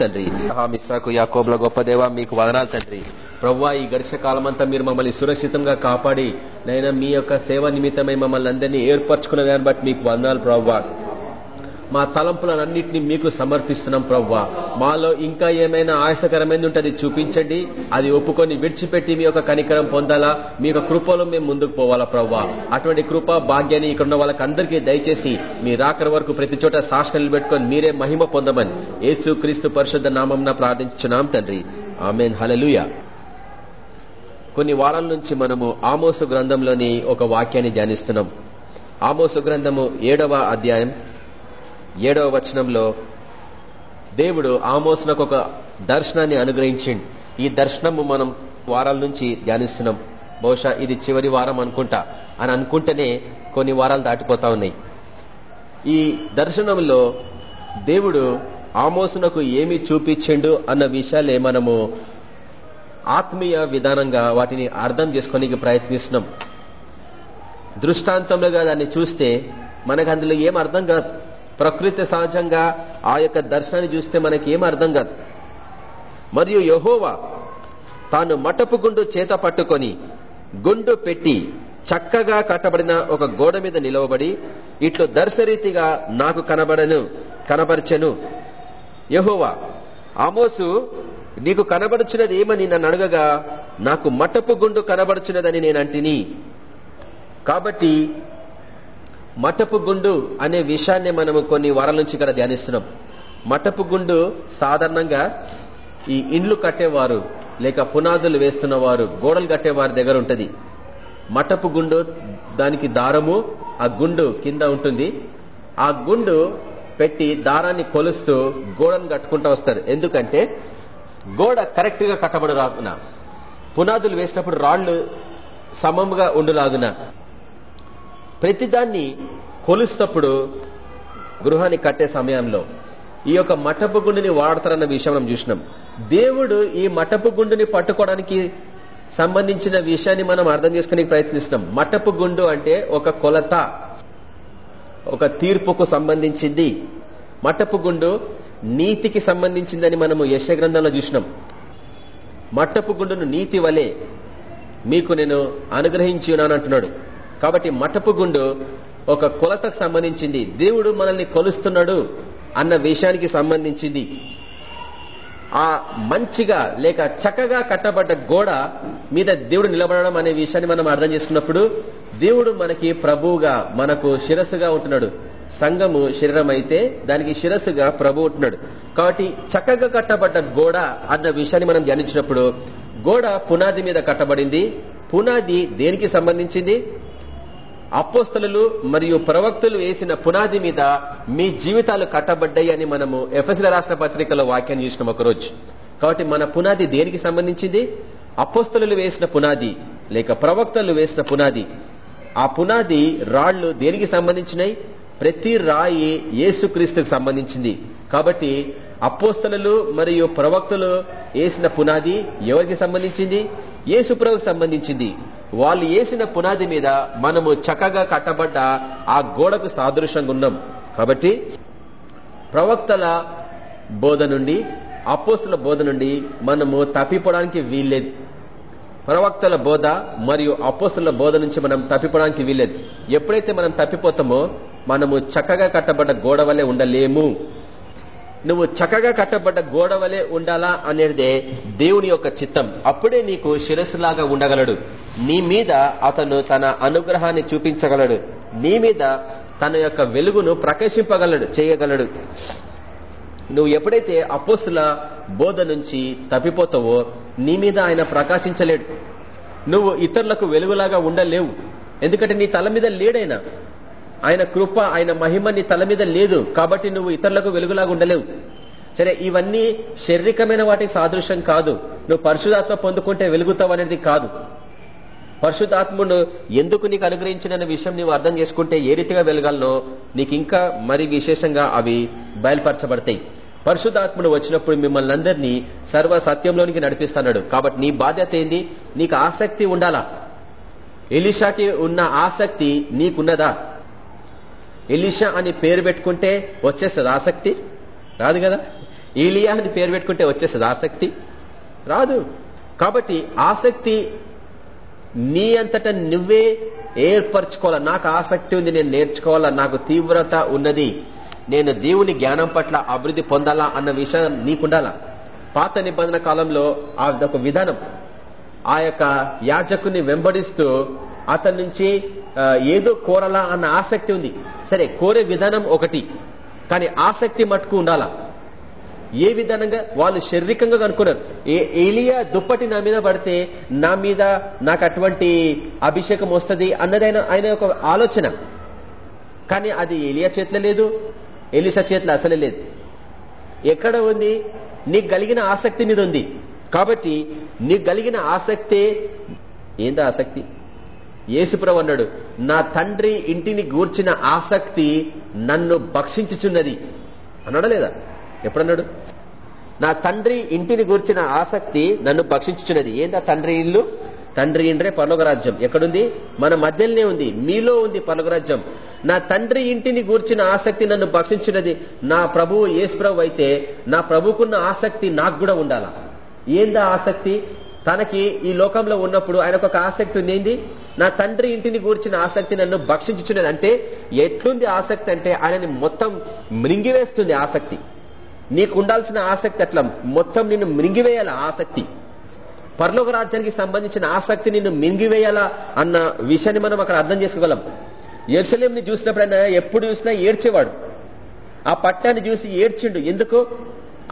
తండ్రి. మిస్సాకు యాకోబ్ల గొప్ప దేవ మీకు వదనాలు తండ్రి. ప్రవ్వా ఈ గడిచిన కాలమంతా మీరు మమ్మల్ని సురక్షితంగా కాపాడి నైనా మీ యొక్క సేవా నిమిత్తమై మమ్మల్ని అందరినీ ఏర్పరచుకున్న దాన్ని బట్టి మీకు వందాలు ప్రవ్వా. మా తలంపులన్నింటినీ మీకు సమర్పిస్తున్నాం ప్రవ్వా. మాలో ఇంకా ఏమైనా ఆయాసకరమైనది ఉంటుంది చూపించండి. అది ఒప్పుకొని విడిచిపెట్టి మీ యొక్క కనికరం పొందాలా? మీ యొక్క కృపలో మేము ముందుకు పోవాలా ప్రవ్వా? అటువంటి కృప భాగ్యాన్ని ఇక్కడ ఉన్న వాళ్ళకి అందరికీ దయచేసి మీ రాకర వరకు ప్రతి చోట సాక్ష నిలబెట్టుకొని మీరే మహిమ పొందమని యేసు క్రీస్తు పరిషత్ నామం ప్రార్థించున్నాం తండ్రి. ఆమెన్. హలలుయ కొన్ని వారాల నుంచి మనము ఆమోసు గ్రంథంలోని ఒక వాక్యాన్ని ధ్యానిస్తున్నాం. ఆమోసు గ్రంథము ఏడవ అధ్యాయం ఏడవ వచనంలో దేవుడు ఆమోసనకు ఒక దర్శనాన్ని అనుగ్రహించిండు. ఈ దర్శనము మనం వారాల నుంచి ధ్యానిస్తున్నాం. బహుశా ఇది చివరి వారం అనుకుంటా. అని అనుకుంటేనే కొన్ని వారాలు దాటిపోతా ఉన్నాయి. ఈ దర్శనంలో దేవుడు ఆమోసునకు ఏమి చూపించిండు అన్న విషయాలే మనము ఆత్మీయ విధానంగా వాటిని అర్థం చేసుకోనికి ప్రయత్నిస్తున్నాం. దృష్టాంతంలోగా దాన్ని చూస్తే మనకు అందులో ఏం అర్థం కాదు. ప్రకృతి సహజంగా ఆ యొక్క దర్శనాన్ని చూస్తే మనకి ఏం అర్థం కాదు. మరియు యహోవా తాను మటపు గుండు చేత పట్టుకొని గుండు పెట్టి చక్కగా కట్టబడిన ఒక గోడ మీద నిలవబడి ఇట్లు దర్శరీతిగా నాకు కనబడను కనబరచెను. యహోవా ఆమోసు నీకు కనబడుచున్నది ఏమని నన్ను అడగగా నాకు మటపు గుండు కనబడుచున్నదని నేనంటిని కాబట్టి మటపు గుండు అనే విషయాన్ని మనము కొన్ని వారాల నుంచి ఇక్కడ ధ్యానిస్తున్నాం. మటపు గుండు సాధారణంగా ఈ ఇండ్లు కట్టేవారు లేక పునాదులు వేస్తున్నవారు గోడలు కట్టేవారి దగ్గర ఉంటుంది. మటపు గుండు దానికి దారము ఆ గుండు కింద ఉంటుంది. ఆ గుండు పెట్టి దారాన్ని కొలుస్తూ గోడను కట్టుకుంటూ వస్తారు. ఎందుకంటే గోడ కరెక్ట్గా కట్టబడి రాకున పునాదులు వేసినప్పుడు రాళ్ళు సమంగా ఉండులాగున. ప్రతిదాన్ని కొలుస్తప్పుడు గృహాన్ని కట్టే సమయంలో ఈ యొక్క మటపు గుండుని వాడతారన్న విషయం మనం చూసినాం. దేవుడు ఈ మటపు గుండుని పట్టుకోవడానికి సంబంధించిన విషయాన్ని మనం అర్థం చేసుకునే ప్రయత్నిస్తున్నాం. మటపు గుండు అంటే ఒక కొలత ఒక తీర్పుకు సంబంధించింది. మటపు గుండు నీతికి సంబంధించిందని మనము యశ గ్రంథంలో చూసినాం. మట్టపు గుండును నీతి వలె మీకు నేను అనుగ్రహించి ఉన్నాను అంటున్నాడు. కాబట్టి మటపు గుండు ఒక కొలతకు సంబంధించింది. దేవుడు మనల్ని కొలుస్తున్నాడు అన్న విషయానికి సంబంధించింది. ఆ మంచిగా లేక చక్కగా కట్టబడ్డ గోడ మీద దేవుడు నిలబడడం అనే విషయాన్ని మనం అర్థం చేసుకున్నప్పుడు దేవుడు మనకి ప్రభువుగా మనకు శిరస్సుగా ఉంటున్నాడు. సంఘము శరీరం అయితే దానికి శిరస్సుగా ప్రభు ఉంటున్నాడు. కాబట్టి చక్కగా కట్టబడ్డ గోడ అన్న విషయాన్ని మనం ధ్యానించినప్పుడు గోడ పునాది మీద కట్టబడింది. పునాది దేనికి సంబంధించింది? అపోస్తలు మరియు ప్రవక్తలు వేసిన పునాది మీద మీ జీవితాలు కట్టబడ్డాయి అని మనము ఎఫ్ఎస్ల రాష్ట్ర పత్రికలో వాక్యాన్ని చూసినాం ఒకరోజు. కాబట్టి మన పునాది దేనికి సంబంధించింది? అపోస్తలు వేసిన పునాది లేక ప్రవక్తలు వేసిన పునాది. ఆ పునాది రాళ్ళు దేనికి సంబంధించినాయి ప్రతి రాయి యేసుక్రీస్తుకు సంబంధించింది. కాబట్టి అపోస్తలు మరియు ప్రవక్తలు వేసిన పునాది ఎవరికి సంబంధించింది? యేసుప్రభుకు సంబంధించింది. వాళ్ళు వేసిన పునాది మీద మనము చక్కగా కట్టబడ్డ ఆ గోడకు సాదృశ్యంగా ఉన్నాం. కాబట్టి ప్రవక్తల బోధ నుండి అపోస్తుల బోధ నుండి మనము తప్పిపోవడానికి వీల్లేదు. ప్రవక్తల బోధ మరియు అపోస్తుల బోధ నుంచి మనం తప్పిపోవడానికి వీల్లేదు. ఎప్పుడైతే మనం తప్పిపోతామో మనము చక్కగా కట్టబడ్డ గోడ వలె ఉండలేము. నువ్వు చక్కగా కట్టబడ్డ గోడ వలె ఉండాలా అనేదే దేవుని యొక్క చిత్తం. అప్పుడే నీకు శిరస్సులాగా ఉండగలడు. నీ మీద అతను తన అనుగ్రహాన్ని చూపించగలడు. నీ మీద తన యొక్క వెలుగును ప్రకాశింపగలడు చేయగలడు. నువ్వు ఎప్పుడైతే అపోసుల బోధ నుంచి తప్పిపోతావో నీ మీద ఆయన ప్రకాశించలేడు. నువ్వు ఇతరులకు వెలుగులాగా ఉండలేవు. ఎందుకంటే నీ తల మీద లేడైనా ఆయన కృప ఆయన మహిమ నీ తల మీద లేదు. కాబట్టి నువ్వు ఇతరులకు వెలుగులాగా ఉండలేవు. సరే ఇవన్నీ శారీరకమైన వాటికి సాదృశ్యం కాదు. నువ్వు పరిశుధాత్మ పొందుకుంటే వెలుగుతావు అనేది కాదు. పరిశుధాత్ముడు ఎందుకు నీకు అనుగ్రహించిన విషయం నువ్వు అర్థం చేసుకుంటే ఏ రీతిగా వెలగాలనో నీకు ఇంకా మరి విశేషంగా అవి బయలుపరచబడతాయి. పరిశుధాత్ముడు వచ్చినప్పుడు మిమ్మల్ని అందరినీ సర్వ సత్యంలోనికి నడిపిస్తున్నాడు కాబట్టి నీ బాధ్యత ఏంది? నీకు ఆసక్తి ఉండాలా? ఎలిషాకి ఉన్న ఆసక్తి నీకున్నదా? ఎలిషా అని పేరు పెట్టుకుంటే వచ్చేస్తుంది ఆసక్తి? రాదు కదా? ఈలియా అని పేరు పెట్టుకుంటే వచ్చేస్తుంది ఆసక్తి? రాదు. కాబట్టి ఆసక్తి నీ అంతటా నువ్వే ఏర్పరచుకోవాలా నాకు ఆసక్తి ఉంది నేను నేర్చుకోవాలా నాకు తీవ్రత ఉన్నది. నేను దేవుని జ్ఞానం పట్ల అభివృద్ధి పొందాలా అన్న విషయం నీకుండాలా? పాత నిబంధన కాలంలో ఒక విధానం. ఆ యొక్క యాజకుని వెంబడిస్తూ అతని నుంచి ఏదో కోరలా అన్న ఆసక్తి ఉంది. సరే కోరే విధానం ఒకటి. కానీ ఆసక్తి మట్టుకు ఉండాలా. ఏ విధానంగా? వాళ్ళు శారీరకంగా కనుక్కున్నారు. ఏలియా దుప్పటి నా మీద పడితే నా మీద నాకు అటువంటి అభిషేకం వస్తుంది అన్నది ఆయన ఆయన ఒక ఆలోచన. కానీ అది ఏలియా చేతిలో లేదు ఎలిసా చేతిలో అసలే లేదు. ఎక్కడ ఉంది? నీకు కలిగిన ఆసక్తి మీద ఉంది. కాబట్టి నీకు కలిగిన ఆసక్తే ఏందా ఆసక్తి? యేసుప్రభు అన్నాడు నా తండ్రి ఇంటిని గూర్చిన ఆసక్తి నన్ను భక్షించుచున్నది. అన్నాడా లేదా? ఎప్పుడన్నాడు? నా తండ్రి ఇంటిని గూర్చిన ఆసక్తి నన్ను భక్షించుచున్నది. ఏందా తండ్రి ఇల్లు? తండ్రి ఇండ్రే పర్లోకరాజ్యం ఎక్కడుంది? మన మధ్యలోనే ఉంది. మీలో ఉంది పర్లోకరాజ్యం నా తండ్రి ఇంటిని గూర్చిన ఆసక్తి నన్ను భక్షించినది నా ప్రభువు యేసు ప్రభు అయితే నా ప్రభుకున్న ఆసక్తి నాకు కూడా ఉండాలా? ఏందా ఆసక్తి? తనకి ఈ లోకంలో ఉన్నప్పుడు ఆయనకు ఒక ఆసక్తి ఉంది ఏంది నా తండ్రి ఇంటిని గూర్చిన ఆసక్తి నన్ను భక్షించుచున్నది అంటే ఎట్లుంది ఆసక్తి అంటే ఆయనని మొత్తం మృంగివేస్తుంది ఆసక్తి. నీకు ఉండాల్సిన ఆసక్తి అట్లా మొత్తం నిన్ను మృంగివేయాల ఆసక్తి. పర్లోక రాజ్యానికి సంబంధించిన ఆసక్తి నిన్ను మింగివేయాలా అన్న విషయాన్ని మనం అక్కడ అర్థం చేసుకోగలం. ఎరుసలేంని చూసినప్పుడైనా ఎప్పుడు చూసినా ఏడ్చేవాడు. ఆ పట్టాన్ని చూసి ఏడ్చిండు. ఎందుకు?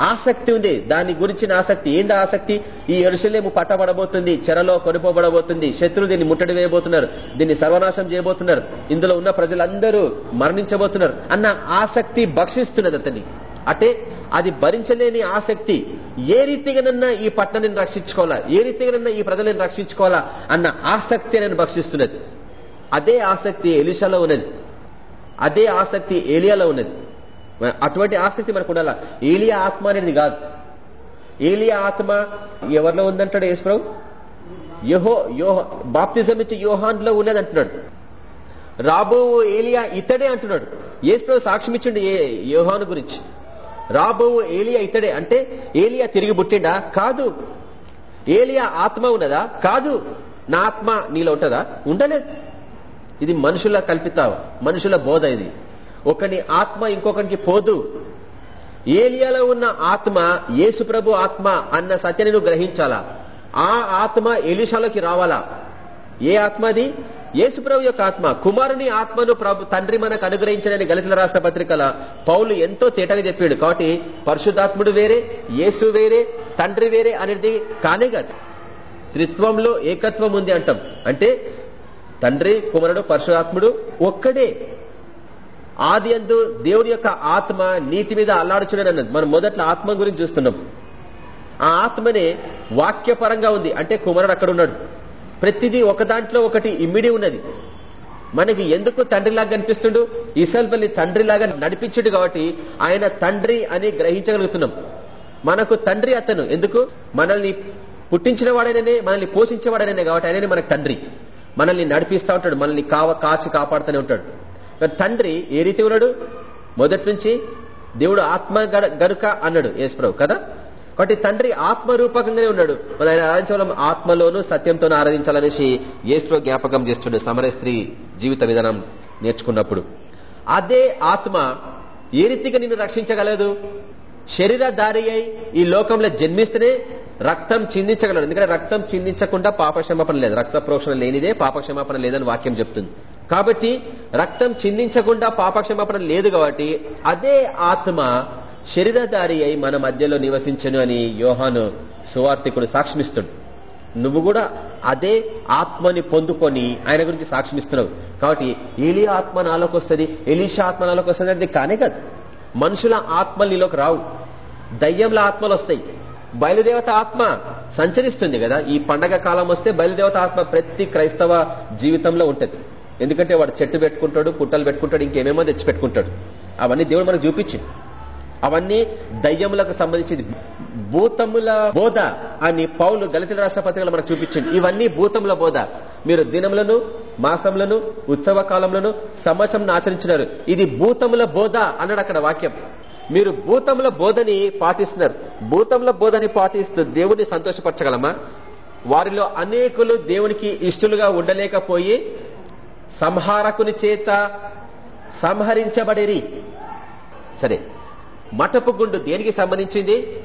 ఆసక్తి ఉంది. దాని గురించిన ఆసక్తి. ఏంది ఆసక్తి? ఈ ఎరుసలేము పట్టబడబోతుంది చెరలో కొనుపోబడబోతుంది శత్రులు దీన్ని ముట్టడి వేయబోతున్నారు దీన్ని సర్వనాశం చేయబోతున్నారు ఇందులో ఉన్న ప్రజలందరూ మరణించబోతున్నారు అన్న ఆసక్తి భక్షిస్తున్నది అతన్ని. అంటే అది భరించలేని ఆసక్తి. ఏ రీతిగానన్నా ఈ పట్టణాన్ని రక్షించుకోవాలా? ఏ రీతిగానన్నా ఈ ప్రజలను రక్షించుకోవాలా? అన్న ఆసక్తి నేను భక్షిస్తున్నది. అదే ఆసక్తి ఎలిషాలో ఉన్నది. అదే ఆసక్తి ఏలియాలో ఉన్నది. అటువంటి ఆసక్తి మనకు ఉండాలా? ఏలియా ఆత్మ అనేది కాదు. ఏలియా ఆత్మ ఎవరిలో ఉందంటాడు యేసుప్రభు యోహో యోహ బాప్తిజం ఇచ్చి యోహాన్లో ఉన్నది అంటున్నాడు. రాబో ఏలియా ఇతడే అంటున్నాడు. యేసుప్రభు సాక్ష్యం ఇచ్చిండు యోహాను గురించి. రాబో ఏలియా ఇతడే. అంటే ఏలియా తిరిగి పుట్టిండా? కాదు. ఏలియా ఆత్మ ఉన్నదా? కాదు. నా ఆత్మ నీలో ఉంటుందా? ఉండలేదు. ఇది మనుషుల కల్పిత మనుషుల బోధ ఇది. ఒకని ఆత్మ ఇంకొకరికి పోదు. ఏలియాలో ఉన్న ఆత్మ యేసుప్రభు ఆత్మ అన్న సత్యని నువ్వు గ్రహించాలా? ఆ ఆత్మ ఎలిషాలోకి రావాలా? ఏ ఆత్మ అది? యేసుప్రభు యొక్క ఆత్మ. కుమారుని ఆత్మను ప్రభు తండ్రి మనకు అనుగ్రహించడని గలితుల రాష్ట్ర పత్రికల పౌలు ఎంతో తేటగా చెప్పాడు. కాబట్టి పరిశుద్ధాత్ముడు వేరే యేసు వేరే తండ్రి వేరే అనేది కానే కాదు. త్రిత్వంలో ఏకత్వం ఉంది అంటాం. అంటే తండ్రి కుమారుడు పరశురాత్ముడు ఒక్కడే. ఆది అందు దేవుడి యొక్క ఆత్మ నీటి మీద అల్లాడుచుడని అన్నది. మనం మొదట్లో ఆత్మ గురించి చూస్తున్నాం. ఆ ఆత్మనే వాక్యపరంగా ఉంది. అంటే కుమారుడు అక్కడ ఉన్నాడు. ప్రతిదీ ఒక దాంట్లో ఒకటి ఇమ్మిడి ఉన్నది. మనకి ఎందుకు తండ్రిలాగా కనిపిస్తుండు? ఇసల్పల్లి తండ్రిలాగా నడిపించుడు కాబట్టి ఆయన తండ్రి అని గ్రహించగలుగుతున్నాం. మనకు తండ్రి అతను. ఎందుకు? మనల్ని పుట్టించిన వాడైననే మనల్ని పోషించేవాడైననే కాబట్టి ఆయననే మనకు తండ్రి. మనల్ని నడిపిస్తూ ఉంటాడు. మనల్ని కావ కాచి కాపాడుతూనే ఉంటాడు. తండ్రి ఏ రీతి ఉన్నాడు? మొదటి నుంచి దేవుడు ఆత్మ గనుక అన్నాడు యేసుప్రభు కదా? కాబట్టి తండ్రి ఆత్మరూపకంగానే ఉన్నాడు. మన ఆయన ఆరాధించడం ఆత్మలోను సత్యంతోనూ ఆరాధించాలనేసి యేసులో జ్ఞాపకం చేస్తుండే సమర స్త్రీ జీవిత విధానం నేర్చుకున్నప్పుడు. అదే ఆత్మ ఏ రీతిగా నిన్ను రక్షించగలదు? శరీరధారి అయి ఈ లోకంలో జన్మిస్తేనే రక్తం చిందించగలడు. ఎందుకంటే రక్తం చిందించకుండా పాపక్షమాపణ లేదు. రక్త ప్రోక్షణ లేనిదే పాపక్షమాపణ లేదని వాక్యం చెప్తుంది. కాబట్టి రక్తం చిందించకుండా పాపక్షమాపణ లేదు కాబట్టి అదే ఆత్మ శరీరధారి అయి మన మధ్యలో నివసించను అని యోహాను సువార్థికుడు సాక్ష్మిస్తుడు నువ్వు కూడా అదే ఆత్మని పొందుకొని ఆయన గురించి సాక్ష్యమిస్తున్నావు. కాబట్టి ఏలియా ఆత్మ నాలోకి వస్తుంది ఎలీష ఆత్మ నాలోకి వస్తుంది అది కానే కాదు. మనుషుల ఆత్మలు నీలోకి రావు. దయ్యంల ఆత్మలు వస్తాయి. బయలుదేవత ఆత్మ సంచరిస్తుంది కదా. ఈ పండగ కాలం వస్తే బయలుదేవత ఆత్మ ప్రతి క్రైస్తవ జీవితంలో ఉంటుంది. ఎందుకంటే వాడు చెట్టు పెట్టుకుంటాడు పుట్టలు పెట్టుకుంటాడు ఇంకేమేమో తెచ్చి పెట్టుకుంటాడు అవన్నీ దేవుడు మనకు చూపించింది. అవన్నీ దయ్యములకు సంబంధించింది. భూతముల బోధ అని పౌలు దళితుల రాష్ట్ర పత్రికలు మనకు చూపించింది. ఇవన్నీ భూతముల బోధ. మీరు దినములను మాసములను ఉత్సవ కాలంలోను సంవత్సరం ఆచరించినారు. ఇది భూతముల బోధ అన్నాడు అక్కడ వాక్యం. మీరు భూతముల బోధని పాటిస్తున్నారు. భూతముల బోధని పాటిస్తూ దేవుని సంతోషపరచగలమా? వారిలో అనేకులు దేవునికి ఇష్టలుగా ఉండలేకపోయి సంహారకుని చేత సంహరించబడిరి. సరే మటపు గుండు దేనికి సంబంధించింది?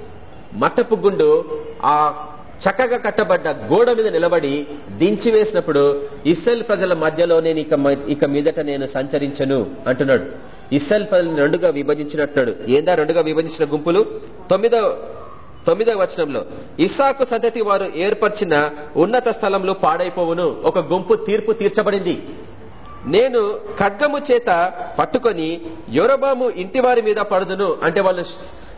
మటపు గుండు ఆ చక్కగా కట్టబడ్డ గోడ మీద నిలబడి దించి వేసినప్పుడు ఇస్రాయల్ ప్రజల మధ్యలో నేను ఇక ఇక మీదట నేను సంచరించను అంటున్నాడు. ఇస్రాయల్ పదవిని రెండుగా విభజించినట్టున్నాడు. ఏందా రెండుగా విభజించిన గుంపులు? తొమ్మిదో తొమ్మిదవ వచనంలో ఇసాకు సంతతి వారు ఏర్పరిచిన ఉన్నత స్థలంలో పాడైపోవును. ఒక గుంపు తీర్పు తీర్చబడింది. నేను ఖడ్గము చేత పట్టుకొని యొరబాము ఇంటి వారి మీద పడుదును. అంటే వాళ్ళు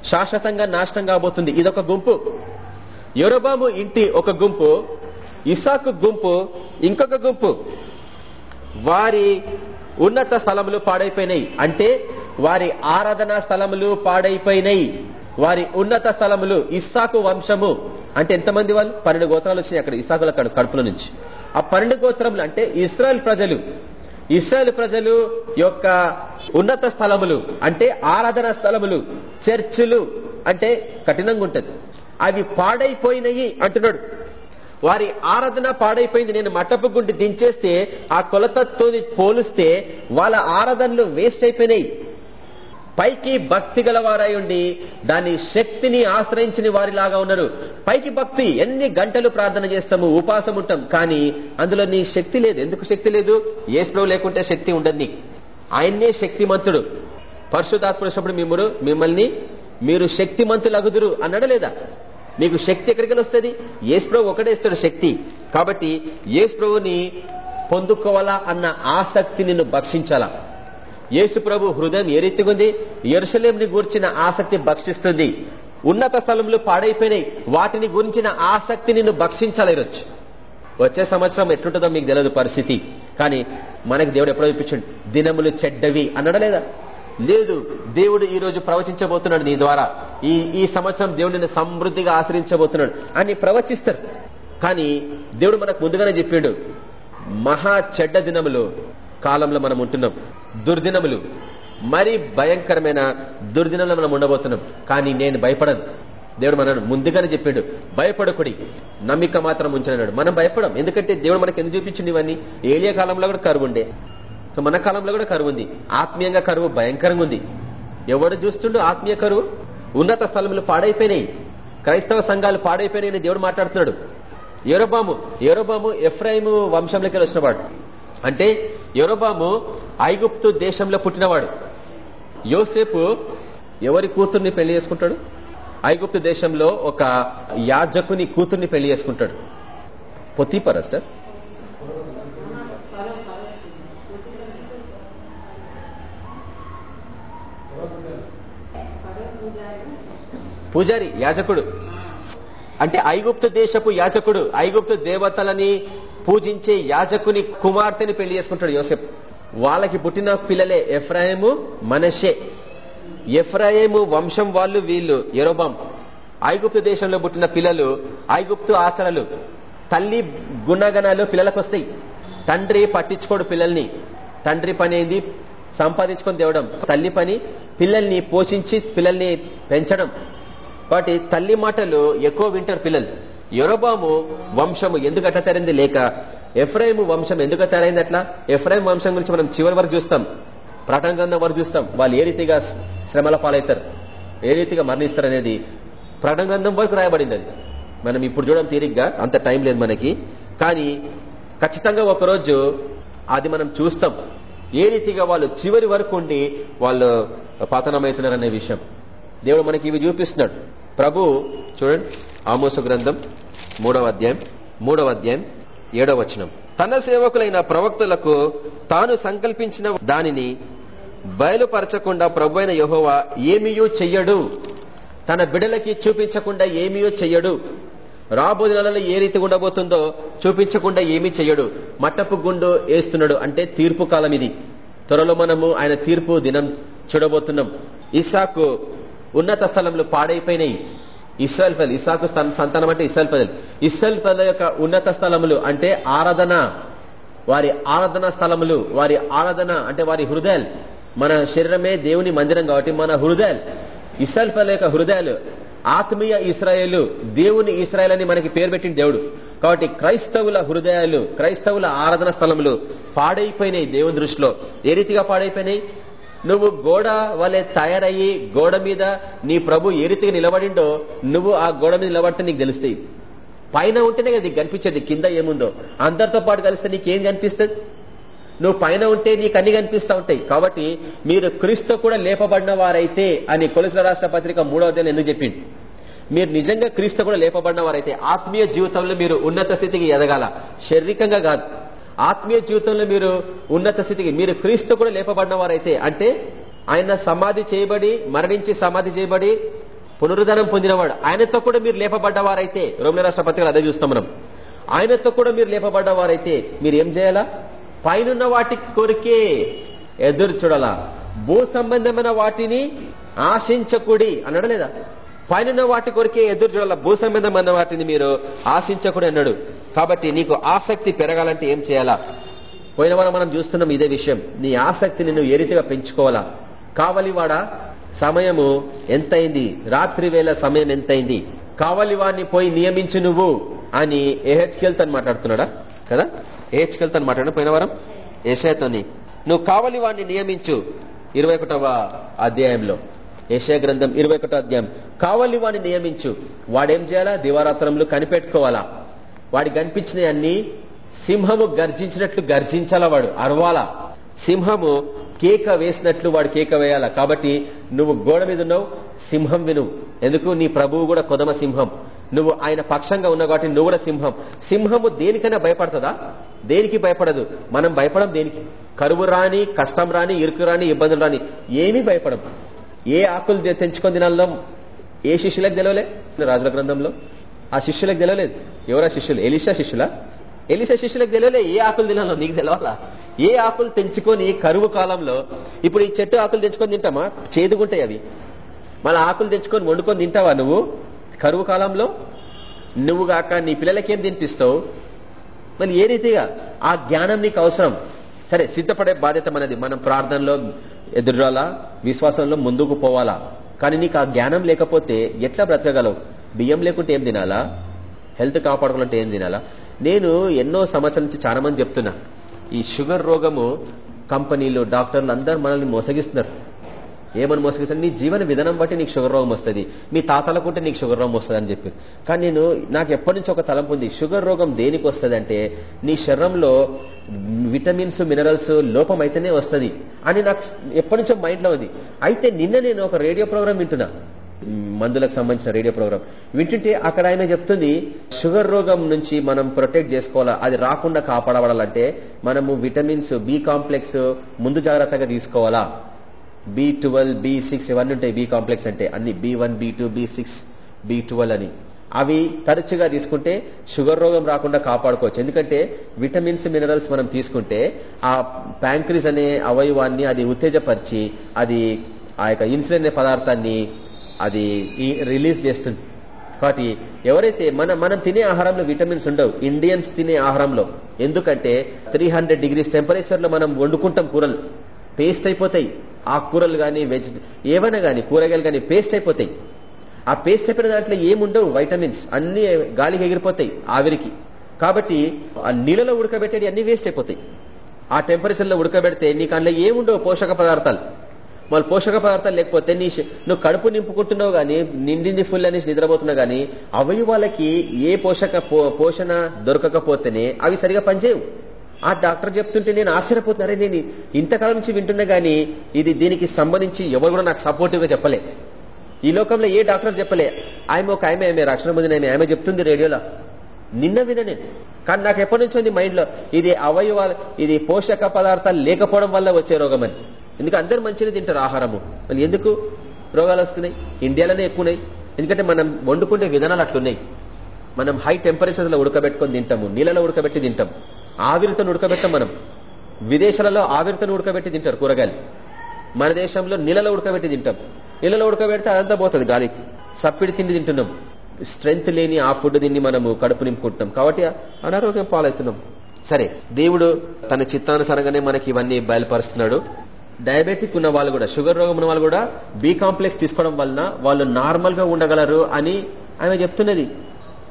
శాశ్వతంగా నాశనం కాబోతుంది. ఇదొక గుంపు. యొరబాము ఇంటి ఒక గుంపు ఇసాకు గుంపు ఇంకొక గుంపు. వారి ఉన్నత స్థలములు పాడైపోయినాయి. అంటే వారి ఆరాధనా స్థలములు పాడైపోయినాయి. వారి ఉన్నత స్థలములు ఇస్సాకు వంశము. అంటే ఎంతమంది వాళ్ళు? పన్నెండు గోత్రాలు వచ్చినాయి అక్కడ ఇస్సాకుల కడుపుల నుంచి. ఆ పన్నెండు గోత్రములు అంటే ఇస్రాయల్ ప్రజలు. ఇస్రాయల్ ప్రజలు యొక్క ఉన్నత స్థలములు అంటే ఆరాధన స్థలములు చర్చిలు అంటే కఠినంగా ఉంటది. అవి పాడైపోయినాయి అంటున్నాడు. వారి ఆరాధన పాడైపోయింది. నేను మట్టపు గుండి దించేస్తే ఆ కొలతతో పోలిస్తే వాళ్ళ ఆరాధనలు వేస్ట్ అయిపోయినాయి. పైకి భక్తి గలవారై ఉండి దాని శక్తిని ఆశ్రయించిన వారిలాగా ఉన్నారు. పైకి భక్తి ఎన్ని గంటలు ప్రార్థన చేస్తాము ఉపాసం ఉంటాం కానీ అందులో నీ శక్తి లేదు. ఎందుకు శక్తి లేదు? ఏసులో లేకుంటే శక్తి ఉండదు ఆయన్నే శక్తిమంతుడు. పరిశుధాత్మప్పుడు మిమ్మరు మిమ్మల్ని మీరు శక్తిమంతులు అగుదురు అన్నాడా లేదా నీకు శక్తి ఎక్కడికి వస్తుంది ఏసుప్రభు ఒకటే ఇస్తాడు శక్తి. కాబట్టి ఏసుప్రభుని పొందుకోవాలా అన్న ఆసక్తి నిన్ను భక్షించాలా యేసు ప్రభు హృదయం ఏ రీతిగా ఉంది? ఎరుసలేంని గూర్చిన ఆసక్తి భక్షిస్తుంది ఉన్నత స్థలంలో పాడైపోయినాయి. వాటిని గురించిన ఆసక్తి నిన్ను భక్షించాలి వచ్చే సంవత్సరం ఎట్లుంటుందో మీకు తెలియదు పరిస్థితి. కానీ మనకి దేవుడు ఎప్పుడో ఇప్పించండి దినములు చెడ్డవి అన్నడా లేదు దేవుడు ఈ రోజు ప్రవచించబోతున్నాడు నీ ద్వారా. ఈ ఈ సంవత్సరం దేవుడిని సమృద్ధిగా ఆశ్రయించబోతున్నాడు. అని ప్రవచిస్తారు. కానీ దేవుడు మనకు ముందుగానే చెప్పిండు మహా చెడ్డ దినములు కాలంలో మనం ఉంటున్నాం. దుర్దినములు మరి భయంకరమైన దుర్దినంలో మనం ఉండబోతున్నాం. కానీ నేను భయపడను. దేవుడు మనను ముందుగానే చెప్పాడు భయపడకుడి నమ్మిక మాత్రం ఉంచన్నాడు మనం భయపడం ఎందుకంటే దేవుడు మనకి ఎందుకు చూపించింది ఇవన్నీ? ఏలియా కాలంలో కూడా కరువు ఉండే. సో మన కాలంలో కూడా కరువు ఉంది. ఆత్మీయంగా కరువు భయంకరంగా ఉంది. ఎవడు చూస్తుండో ఆత్మీయ కరువు? ఉన్నత స్థలములు పాడైపోయినాయి. క్రైస్తవ సంఘాలు పాడైపోయినాయని దేవుడు మాట్లాడుతున్నాడు. ఎరోబాము ఎరోబాము ఎఫ్రాయిము వంశంలోకి వచ్చినవాడు. అంటే ఎరోబాము ఐగుప్తు దేశంలో పుట్టినవాడు. యోసేపు ఎవరి కూతుర్ని పెళ్ళి చేసుకుంటాడు? ఐగుప్తు దేశంలో ఒక యాజకుని కూతుర్ని పెళ్ళి చేసుకుంటాడు. పొత్తిపరస్టర్ పూజారి యాజకుడు. అంటే ఐగుప్తు దేశపు యాజకుడు ఐగుప్తు దేవతలని పూజించే యాజకుని కుమార్తెని పెళ్ళి చేసుకుంటాడు యోసెఫ్ వాళ్ళకి పుట్టిన పిల్లలే ఎఫ్రాయిము మనషే. ఎఫ్రాయిము వంశం వాళ్ళు వీళ్ళు ఎరోబాం ఐగుప్తు దేశంలో పుట్టిన పిల్లలు ఐగుప్తు ఆచరణలు తల్లి గుణగణాలు పిల్లలకు వస్తాయి. తండ్రి పట్టించుకోడు పిల్లల్ని. తండ్రి పని ఏంది? సంపాదించుకొని తేవడం. తల్లి పని పిల్లల్ని పోషించి పిల్లల్ని పెంచడం. వాటి తల్లి మాటలు ఎక్కువ వింటారు పిల్లలు. యొరబాము వంశము ఎందుకు అట్లా తరింది లేక ఎఫ్రాయిము వంశం ఎందుకు తరైంది అట్లా? ఎఫ్రాయిం వంశం గురించి మనం చివరి వరకు చూస్తాం. ప్రటంగంధం వరకు చూస్తాం. వాళ్ళు ఏ రీతిగా శ్రమల పాలవుతారు ఏ రీతిగా మరణిస్తారు అనేది ప్రటంగంధం వరకు రాయబడింది అది. మనం ఇప్పుడు చూడడం తీరిగ్గా అంత టైం లేదు మనకి. కానీ ఖచ్చితంగా ఒకరోజు అది మనం చూస్తాం. ఏ రీతిగా వాళ్ళు చివరి వరకు ఉండి వాళ్ళు పతనమవుతున్నారు అనే విషయం. దేవుడు మనకి ఇవి చూపిస్తున్నాడు. ప్రభు చూడండి ఆమోస గ్రంథం మూడవ అధ్యాయం మూడవ అధ్యాయం ఏడవ వచనం. తన సేవకులైన ప్రవక్తలకు తాను సంకల్పించిన దానిని బయలుపరచకుండా ప్రభు అయిన యహోవా ఏమీయూ చెయ్యడు. తన బిడలకి చూపించకుండా ఏమీయో చెయ్యడు. రాబోయే నెలలో ఏ రీతి ఉండబోతుందో చూపించకుండా ఏమీ చెయ్యడు. మట్టపు గుండు వేస్తున్నాడు అంటే తీర్పు కాలం ఇది త్వరలో మనము ఆయన తీర్పు దినం చూడబోతున్నాం. ఇసాకు ఉన్నత స్థలంలో పాడైపోయినాయి. ఇస్రాయల్ ప్రజలు ఇసాకు సంతానం అంటే ఇస్రాయల్ ప్రజలు. ఇస్రాయల్ ప్రజల యొక్క ఉన్నత స్థలములు అంటే ఆరాధన. వారి ఆరాధన స్థలములు వారి ఆరాధన అంటే వారి హృదయాలు. మన శరీరమే దేవుని మందిరం కాబట్టి మన హృదయాలు. ఇస్రాయల్ పిల్లల యొక్క హృదయాలు ఆత్మీయ ఇస్రాయేలు దేవుని ఇస్రాయల్ అని మనకి పేరు పెట్టిన దేవుడు. కాబట్టి క్రైస్తవుల హృదయాలు క్రైస్తవుల ఆరాధన స్థలములు పాడైపోయినాయి దేవుని దృష్టిలో. ఏ రీతిగా పాడైపోయినాయి? నువ్వు గోడ వలె తయారయ్యి గోడ మీద నీ ప్రభు ఏ రీతిగా నిలబడిండో నువ్వు ఆ గోడ మీద నిలబడితే నీకు తెలుస్తాయి. పైన ఉంటేనే కదా నీకు కనిపించేది కింద ఏముందో. అందరితో పాటు కలిస్తే నీకేం కనిపిస్తుంది? నువ్వు పైన ఉంటే నీకు అన్ని కనిపిస్తూ ఉంటాయి. కాబట్టి మీరు క్రీస్తు కూడా లేపబడిన వారైతే అని కొలసిన రాష్ట్ర పత్రిక మూడవ అధ్యాయం ఎందుకు చెప్పింది? మీరు నిజంగా క్రీస్తు కూడా లేపబడిన వారైతే ఆత్మీయ జీవితంలో మీరు ఉన్నత స్థితికి ఎదగాల. శారీరకంగా కాదు. ఆత్మీయ జీవితంలో మీరు ఉన్నత స్థితికి మీరు క్రీస్తు కూడా లేపబడిన వారైతే అంటే ఆయన సమాధి చేయబడి మరణించి సమాధి చేయబడి పునరుద్ధరణం పొందినవాడు. ఆయనతో కూడా మీరు లేపబడ్డవారైతే రోమిల రాష్ట్ర అదే చూస్తాం మనం. ఆయనతో కూడా మీరు లేపబడ్డవారైతే మీరు ఏం చేయాలా? పైనున్న వాటి కొరికే ఎదురు చూడాలా? భూ సంబంధమైన వాటిని ఆశించకుడి అన్నాడు లేదా? పైన వాటి కొరికే ఎదురు చూడాల? భూ సంబంధమైన వాటిని మీరు ఆశించకుడి అన్నాడు. కాబట్టి నీకు ఆసక్తి పెరగాలంటే ఏం చేయాలా? పోయిన వారం మనం చూస్తున్నాం ఇదే విషయం. నీ ఆసక్తిని నువ్వు ఏ రీతిగా పెంచుకోవాలా? కావలివాడ సమయము ఎంతైంది? రాత్రి వేళ సమయం ఎంతైంది? కావలివాడిని పోయి నియమించు నువ్వు అని ఏహెచ్కెళ్తా మాట్లాడుతున్నాడా? కదా? ఏహెచ్కెళ్తా మాట్లాడు పోయిన వారం? నువ్వు కావలివాడిని నియమించు. ఇరవై అధ్యాయంలో. ఏషియా గ్రంథం ఇరవై అధ్యాయం. కావలి వాడిని నియమించు. వాడేం చేయాలా? దివారాత్రంలో కనిపెట్టుకోవాలా? వాడి కనిపించినవి అన్ని. సింహము గర్జించినట్లు గర్జించాలా వాడు అరవాల. సింహము కేక వేసినట్లు వాడు కేక వేయాలా. కాబట్టి నువ్వు గోడ మీద ఉన్నావు సింహం విను. ఎందుకు? నీ ప్రభువు కూడా కొదమ సింహం. నువ్వు ఆయన పక్షంగా ఉన్నావు కాబట్టి నువ్వు కూడా సింహం. సింహము దేనికైనా భయపడుతుందా? దేనికి భయపడదు? మనం భయపడం దేనికి? కరువు రాని కష్టం రాని ఇరుకు రాని ఇబ్బందులు రాని ఏమీ భయపడం ఏ ఆకులు తెంచుకొని తినాలో ఏ శిష్యులకు తెలవలే? రాజుల గ్రంథంలో? ఆ శిష్యులకు తెలవలేదు ఎవరా శిష్యులు? ఎలిషా శిష్యులా? ఎలిషా శిష్యులకు తెలియలే. ఏ ఆకులు తినాలో? నీకు తెలవాలా? ఏ ఆకులు తెంచుకొని కరువు కాలంలో ఇప్పుడు ఈ చెట్టు ఆకులు తెంచుకొని తింటామా? చేదుగుంటాయి అవి. మళ్ళీ ఆకులు తెచ్చుకొని వండుకొని తింటావా నువ్వు? కరువు కాలంలో? నువ్వు కాక నీ పిల్లలకేం తినిపిస్తావు? మరి ఏ రీతిగా? ఆ జ్ఞానం నీకు అవసరం. సరే సిద్ధపడే బాధ్యత మనది. మనం ప్రార్థనలో ఎదురాలా విశ్వాసంలో ముందుకు పోవాలా? కానీ నీకు ఆ జ్ఞానం లేకపోతే ఎట్లా బ్రతకగలవు? బియ్యం లేకుంటే ఏం తినాలా? హెల్త్ కాపాడుకోవాలంటే ఏం తినాలా? నేను ఎన్నో సంవత్సరాల నుంచి చాలా మంది చెప్తున్నా ఈ షుగర్ రోగము కంపెనీలు డాక్టర్లు అందరు మనల్ని మోసగిస్తున్నారు. ఏమని మోసగిస్తారు? నీ జీవన విధానం బట్టి నీకు షుగర్ రోగం వస్తుంది. మీ తాతలకుంటే నీకు షుగర్ రోగం వస్తుంది అని చెప్పి. కానీ నేను నాకు ఎప్పటి నుంచి ఒక తలంపు ఉంది షుగర్ రోగం దేనికి వస్తుంది అంటే నీ శరీరంలో విటమిన్స్ మినరల్స్ లోపం అయితేనే వస్తుంది అని నాకు ఎప్పటి నుంచో మైండ్లో ఉంది. అయితే నిన్న నేను ఒక రేడియో ప్రోగ్రామ్ వింటున్నా. మందులకు సంబంధించిన రేడియో ప్రోగ్రామ్. వింటుంటే అక్కడ ఆయన చెప్తుంది షుగర్ రోగం నుంచి మనం ప్రొటెక్ట్ చేసుకోవాలా? అది రాకుండా కాపాడబడాలంటే మనము విటమిన్స్ బి కాంప్లెక్స్ ముందు జాగ్రత్తగా తీసుకోవాలా? బి ట్వెల్వ్ బి సిక్స్ ఇవన్నీ ఉంటాయి బి కాంప్లెక్స్ అంటే. అన్ని B one B two B six B twelve అని. అవి తరచుగా తీసుకుంటే షుగర్ రోగం రాకుండా కాపాడుకోవచ్చు. ఎందుకంటే విటమిన్స్ మినరల్స్ మనం తీసుకుంటే ఆ ప్యాంక్రీస్ అనే అవయవాన్ని అది ఉత్తేజపరిచి అది ఆ యొక్క ఇన్సులిన్ అనే పదార్థాన్ని అది రిలీజ్ చేస్తుంది. కాబట్టి ఎవరైతే మన మనం తినే ఆహారంలో విటమిన్స్ ఉండవు ఇండియన్స్ తినే ఆహారంలో. ఎందుకంటే త్రీ హండ్రెడ్ డిగ్రీస్ టెంపరేచర్లో మనం వండుకుంటాం కూరలు. పేస్ట్ అయిపోతాయి. ఆ కూరలు కానీ వెజ్ ఏవైనా కానీ కూరగాయలు కానీ పేస్ట్ అయిపోతాయి. ఆ పేస్ట్ అయిపోయిన దాంట్లో ఏముండవు? వైటమిన్స్ అన్ని గాలికి ఎగిరిపోతాయి ఆవిరికి. కాబట్టి ఆ నీళ్ళలో ఉడకబెట్టేది అన్ని వేస్ట్ అయిపోతాయి. ఆ టెంపరేచర్లో ఉడకబెడితే నీకు అందులో ఏముండవు పోషక పదార్థాలు? మళ్ళీ పోషక పదార్థాలు లేకపోతే నీ నువ్వు కడుపు నింపుకుంటున్నావు కానీ నిండింది ఫుల్ అనేసి నిద్రపోతున్నావు కానీ అవయవాలకి ఏ పోషక పోషణ దొరకకపోతేనే అవి సరిగా పనిచేయవు. ఆ డాక్టర్ చెప్తుంటే నేను ఆశ్చర్యపోతున్నారే నేను ఇంతకాలం నుంచి వింటున్నా గానీ ఇది దీనికి సంబంధించి ఎవరు కూడా నాకు సపోర్టివ్గా చెప్పలే. ఈ లోకంలో ఏ డాక్టర్ చెప్పలే ఆమె ఒక ఆమె ఆమె రక్షణ పొందిన ఆమె ఆమె చెప్తుంది రేడియోలో. నిన్న విననే కానీ నాకు ఎప్పటి నుంచి ఉంది మైండ్లో ఇది అవయవాలు ఇది పోషక పదార్థాలు లేకపోవడం వల్ల వచ్చే రోగం అని. ఎందుకు అందరు మంచిగా తింటారు ఆహారము. మళ్ళీ ఎందుకు? రోగాలు వస్తున్నాయి. ఇండియాలోనే ఎక్కువన్నాయి. ఎందుకంటే మనం వండుకునే విధానాలు అట్లున్నాయి. మనం హై టెంపరేచర్లో ఉడకబెట్టుకొని తింటాము. నీళ్ళలో ఉడకబెట్టి తింటాం. ఆవిరితో ఉడకబెట్టాం మనం. విదేశాలలో ఆవిరితో ఉడకబెట్టి తింటారు కూరగాయలు. మన దేశంలో నీళ్ళలో ఉడకబెట్టి తింటాం. నీళ్ళలో ఉడకబెడితే అదంతా పోతుంది గాలికి సప్పిడి తిండి తింటున్నాం. స్ట్రెంగ్త్ లేని ఆ ఫుడ్ తిని మనము కడుపు నింపుకుంటున్నాం. కాబట్టి అనారోగ్యం పాలవుతున్నాం. సరే దేవుడు తన చిత్తానుసారంగానే మనకి ఇవన్నీ బయలుపరుస్తున్నాడు. డయాబెటిక్ ఉన్న వాళ్ళు కూడా షుగర్ రోగం ఉన్న వాళ్ళు కూడా బి కాంప్లెక్స్ తీసుకోవడం వలన వాళ్ళు నార్మల్గా ఉండగలరు అని ఆమె చెప్తున్నది.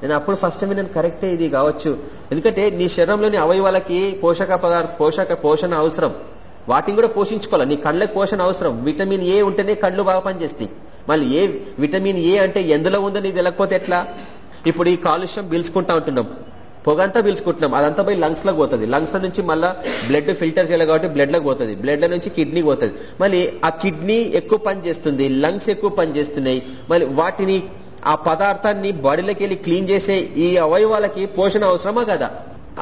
నేను అప్పుడు ఫస్ట్ టైం నేను కరెక్టే ఇది కావచ్చు. ఎందుకంటే నీ శరీరంలోని అవయవాలకి పోషక పదార్థ పోషక పోషణ అవసరం. వాటిని కూడా పోషించుకోవాలి. నీ కళ్ళకి పోషణ అవసరం. విటమిన్ ఏ ఉంటేనే కళ్ళు బాగా పనిచేస్తాయి. మళ్ళీ ఏ విటమిన్ ఏ అంటే ఎందులో ఉందో నీకు తెలకపోతే ఎట్లా? ఇప్పుడు ఈ కాలుష్యం పీల్చుకుంటా ఉంటున్నాం. పొగంతా పీల్చుకుంటున్నాం. అదంతా పోయి లంగ్స్ పోతుంది. లంగ్స్ నుంచి మళ్ళీ బ్లడ్ ఫిల్టర్ చేయాలి కాబట్టి బ్లడ్ పోతుంది. బ్లడ్ నుంచి కిడ్నీ పోతుంది. మళ్ళీ ఆ కిడ్నీ ఎక్కువ పని చేస్తుంది. లంగ్స్ ఎక్కువ పని చేస్తున్నాయి. మళ్ళీ వాటిని ఆ పదార్థాన్ని బాడీలోకి వెళ్ళి క్లీన్ చేసే ఈ అవయవాలకి పోషణ అవసరమా కదా?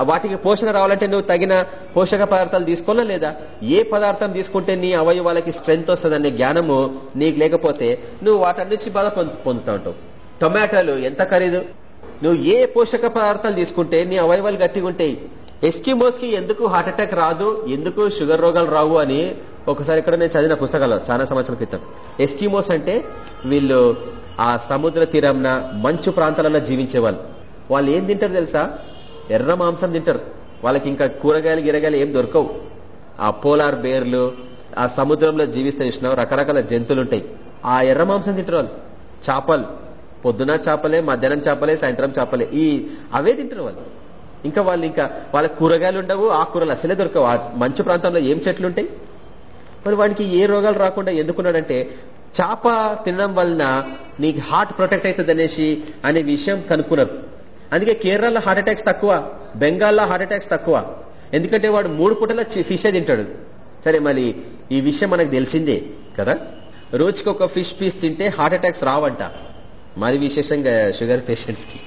వాటికి పోషణ రావాలంటే నువ్వు తగిన పోషక పదార్థాలు తీసుకోవాలా లేదా? ఏ పదార్థం తీసుకుంటే నీ అవయవాలకి స్ట్రెంగ్త్ వస్తుందనే జ్ఞానము నీకు లేకపోతే నువ్వు వాటన్నించి బాధ పొందుతూ ఉంటావు. టొమాటోలు ఎంత ఖరీదు? నువ్వు ఏ పోషక పదార్థాలు తీసుకుంటే నీ అవయవాలు గట్టిగా ఉంటాయి? ఎస్కిమోస్కి ఎందుకు హార్ట్ అటాక్ రాదు? ఎందుకు షుగర్ రోగాలు రావు అని ఒకసారి ఇక్కడ నేను చదివిన పుస్తకాలు చాలా సంవత్సరాల క్రితం. ఎస్కిమోస్ అంటే వీళ్ళు ఆ సముద్ర తీరంన మంచు ప్రాంతాలలో జీవించే వాళ్ళు వాళ్ళు ఏం తింటారు తెలుసా? ఎర్ర మాంసం తింటారు. వాళ్ళకి ఇంకా కూరగాయలు గిరగాయలు ఏం దొరకవు. ఆ పోలార్ బేర్లు ఆ సముద్రంలో జీవిస్తే చూసినావు రకరకాల జంతువులు ఉంటాయి. ఆ ఎర్ర మాంసం తింటారు వాళ్ళు. చేపలు. పొద్దున చేపలే మధ్యాహ్నం చేపలే సాయంత్రం చేపలే. ఈ అవే తింటారు వాళ్ళు. ఇంకా వాళ్ళు ఇంకా వాళ్ళ కూరగాయలు ఉండవు ఆ కూరలు అసలే దొరకవు. మంచు ప్రాంతంలో ఏం చెట్లు ఉంటాయి? మరి వాడికి ఏ రోగాలు రాకుండా ఎందుకున్నాడంటే చేప తినడం వలన నీకు హార్ట్ ప్రొటెక్ట్ అవుతుంది అనేసి అనే విషయం కనుక్కున్నారు అందుకే కేరళలో హార్ట్ అటాక్స్ తక్కువ బెంగాల్లో హార్ట్ అటాక్స్ తక్కువ. ఎందుకంటే వాడు మూడు పూటల ఫిషే తింటాడు. సరే మరి ఈ విషయం మనకు తెలిసిందే కదా? రోజుకి ఒక ఫిష్ పీస్ తింటే హార్ట్ అటాక్స్ రావంట. మరి విశేషంగా షుగర్ పేషెంట్స్కి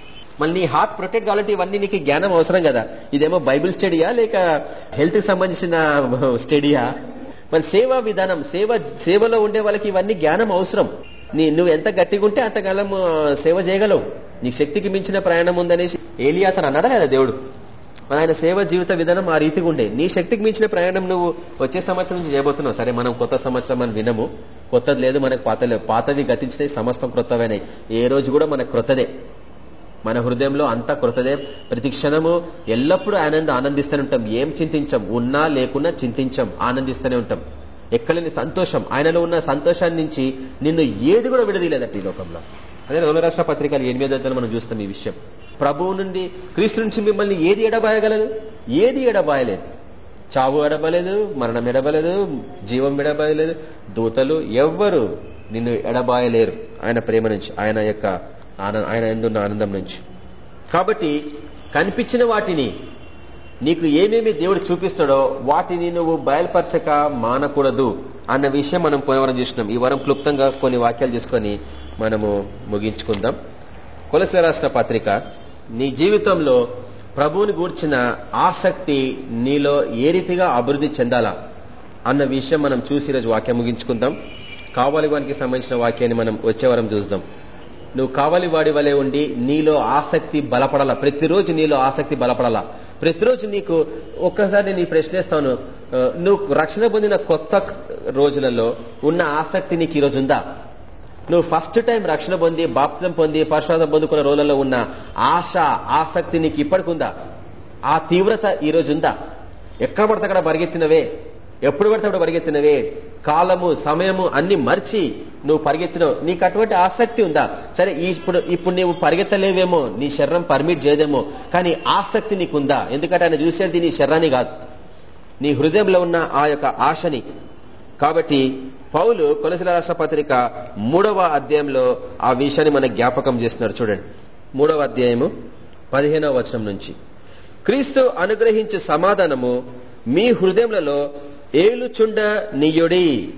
మళ్ళీ నీ హార్ట్ ప్రొటెక్ట్ కావాలంటే ఇవన్నీ నీకు జ్ఞానం అవసరం కదా. ఇదేమో బైబిల్ స్టడీయా లేక హెల్త్కి సంబంధించిన స్టడీయా? మన సేవా విధానం సేవ సేవలో ఉండే వాళ్ళకి ఇవన్నీ జ్ఞానం అవసరం. నీ నువ్వు ఎంత గట్టిగా ఉంటే అంతకాలం సేవ చేయగలవు. నీకు శక్తికి మించిన ప్రయాణం ఉందనేసి ఏలియాతను అన్నాడా లేదా దేవుడు? మన ఆయన సేవ జీవిత విధానం ఆ రీతిగా ఉండే. నీ శక్తికి మించిన ప్రయాణం నువ్వు వచ్చే సంవత్సరం నుంచి చేయబోతున్నావు. సరే మనం కొత్త సంవత్సరం అని వినము. కొత్తది లేదు మనకు పాత లేదు పాతవి గతించినాయి సమస్తం క్రొత్తవైనాయి ఏ రోజు కూడా మనకు క్రొత్తదే. మన హృదయంలో అంతా క్రొత్తదే. ప్రతి క్షణము ఎల్లప్పుడూ ఆనంద ఆనందిస్తూనే ఉంటాం. ఏం చింతించం? ఉన్నా లేకున్నా చింతించం. ఆనందిస్తూనే ఉంటాం. ఎక్కడని సంతోషం. ఆయనలో ఉన్న సంతోషాన్ని నుంచి నిన్ను ఏది కూడా విడదీయలేదట ఈ లోకంలో. అదే రోమరాష్ట్ర పత్రికలు ఎనిమిదో మనం చూస్తాం ఈ విషయం. ప్రభువు నుండి క్రీస్తు నుంచి మిమ్మల్ని ఏది ఎడబాయగలదు? ఏది ఎడబాయలేదు? చావు ఎడబలేదు మరణం ఎడబలేదు జీవం ఎడబలేదు. దూతలు ఎవ్వరు నిన్ను ఎడబాయలేరు. ఆయన ప్రేమ నుంచి ఆయన యొక్క ఆయన ఎందున్న ఆనందం నుంచి. కాబట్టి కనిపించిన వాటిని నీకు ఏమేమి దేవుడు చూపిస్తాడో వాటిని నువ్వు బయలుపరచక మానకూడదు అన్న విషయం మనం పోయిన చూసినాం. ఈ వరం క్లుప్తంగా కొన్ని వాక్యాలు తీసుకొని మనము ముగించుకుందాం. కొలస రాష్ట్ర పత్రిక నీ జీవితంలో ప్రభువుని గూర్చిన ఆసక్తి నీలో ఏ రీతిగా అభివృద్ధి చెందాలా అన్న విషయం మనం చూసి ఈరోజు వాక్యం ముగించుకుందాం. కావాలి వానికి సంబంధించిన వాక్యాన్ని మనం వచ్చేవరం చూద్దాం నువ్వు కావాలి వాడి వలె ఉండి నీలో ఆసక్తి బలపడాలా? ప్రతిరోజు నీలో ఆసక్తి బలపడాలా? ప్రతిరోజు నీకు ఒక్కసారి నీ ప్రశ్నిస్తాను నువ్వు రక్షణ పొందిన కొత్త రోజులలో ఉన్న ఆసక్తి నీకు ఈరోజు ఉందా? నువ్వు ఫస్ట్ టైం రక్షణ పొంది బాప్తం పొంది పరశురాధం పొందుకున్న రోజులలో ఉన్న ఆశ ఆసక్తి నీకు ఇప్పటికుందా? ఆ తీవ్రత ఈ రోజు ఉందా ఎక్కడ పడితే అక్కడ పరిగెత్తినవే. ఎప్పుడు పడితే అప్పుడు పరిగెత్తినవే. కాలము సమయము అన్ని మర్చి నువ్వు పరిగెత్తినవు. నీకు అటువంటి ఆసక్తి ఉందా? సరే ఇప్పుడు ఇప్పుడు నువ్వు పరిగెత్తలేవేమో. నీ శరీరం పర్మిట్ చేయదేమో. కానీ ఆసక్తి నీకుందా? ఎందుకంటే ఆయన చూసేది నీ శరీరాన్ని కాదు. నీ హృదయంలో ఉన్న ఆ యొక్క ఆశని. కాబట్టి పౌలు కొలసిన రాష్ట్ర పత్రిక మూడవ అధ్యాయంలో ఆ విషయాన్ని మన జ్ఞాపకం చేస్తున్నారు. చూడండి. మూడవ అధ్యాయము పదిహేనవ వచనం నుంచి. క్రీస్తు అనుగ్రహించే సమాధానము మీ హృదయంలో ఏలుచుండ నీయుడి.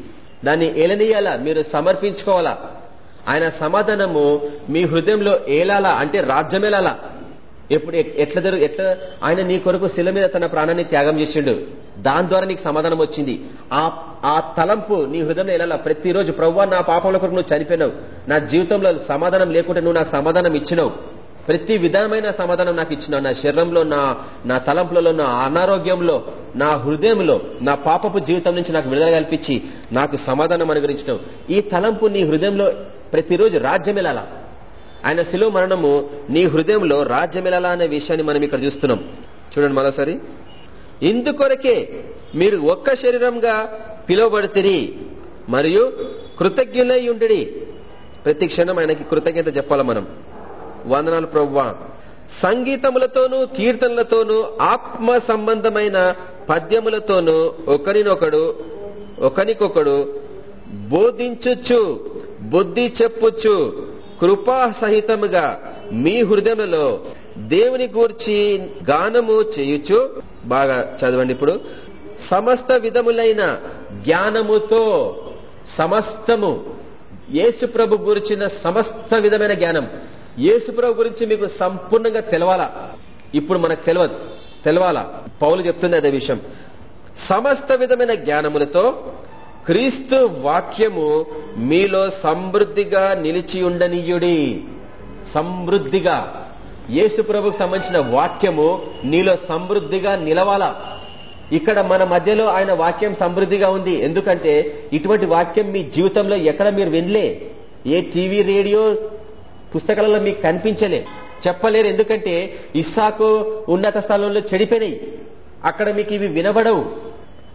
దాన్ని ఏలనీయాలా? మీరు సమర్పించుకోవాలా? ఆయన సమాధానము మీ హృదయంలో ఏలాలా? అంటే రాజ్యమేలాలా? ఎప్పుడు ఎట్లా జరుగు ఎట్లా ఆయన నీ కొరకు శిల మీద తన ప్రాణాన్ని త్యాగం చేసిండు. దాని ద్వారా నీకు సమాధానం వచ్చింది. ఆ ఆ తలంపు నీ హృదయంలో ఎలా ప్రతిరోజు ప్రవ్వా నా పాపంలో కొరకు నువ్వు చనిపోయినావు. నా జీవితంలో సమాధానం లేకుంటే నువ్వు నాకు సమాధానం ఇచ్చినావు. ప్రతి విధమైన సమాధానం నాకు ఇచ్చినావు. నా శరీరంలో నా నా తలంపులలో నా అనారోగ్యంలో నా హృదయంలో నా పాపపు జీవితం నుంచి నాకు విడుదల కల్పించి నాకు సమాధానం అనుగ్రహించినావు. ఈ తలంపు నీ హృదయంలో ప్రతిరోజు రాజ్యం వెళ్ళాలా ఆయన శిలువ మరణము నీ హృదయంలో రాజ్యమెలలా అనే విషయాన్ని మనం ఇక్కడ చూస్తున్నాం. చూడండి మరోసారి. ఇందుకొరకే మీరు ఒక్క శరీరంగా పిలువబడితే మరియు కృతజ్ఞులై ఉండి ప్రతి క్షణం ఆయనకి కృతజ్ఞత చెప్పాలి మనం. వందనాలు ప్రవ్వా సంగీతములతోనూ కీర్తనలతోనూ ఆత్మ సంబంధమైన పద్యములతోనూ ఒకరినొకడు ఒకనికొకడు బోధించుచు బుద్ధి చెప్పుచు కృపా సహితముగా మీ హృదయంలో దేవుని గూర్చి గానము చేయుచు. బాగా చదవండి ఇప్పుడు. సమస్త విధములైన జ్ఞానముతో సమస్తము యేసు ప్రభు గురించిన సమస్త విధమైన జ్ఞానం. యేసు ప్రభు గురించి మీకు సంపూర్ణంగా తెలవాలా? ఇప్పుడు మనకు తెలియదు తెలవాలా? పౌలు చెప్తుంది అదే విషయం. సమస్త విధమైన జ్ఞానములతో క్రీస్తు వాక్యము మీలో సమృద్ధిగా నిలిచి ఉండనీయుడి. సమృద్ధిగా. యేసు ప్రభుకు సంబంధించిన వాక్యము నీలో సమృద్ధిగా నిలవాలా? ఇక్కడ మన మధ్యలో ఆయన వాక్యం సమృద్ధిగా ఉంది. ఎందుకంటే ఇటువంటి వాక్యం మీ జీవితంలో ఎక్కడ మీరు వినలే? ఏ టీవీ రేడియో పుస్తకాలలో మీకు కనిపించలే. చెప్పలేరు. ఎందుకంటే ఇస్సాకు ఉన్నత స్థలంలో చెడిపోయినాయి. అక్కడ మీకు ఇవి వినబడవు.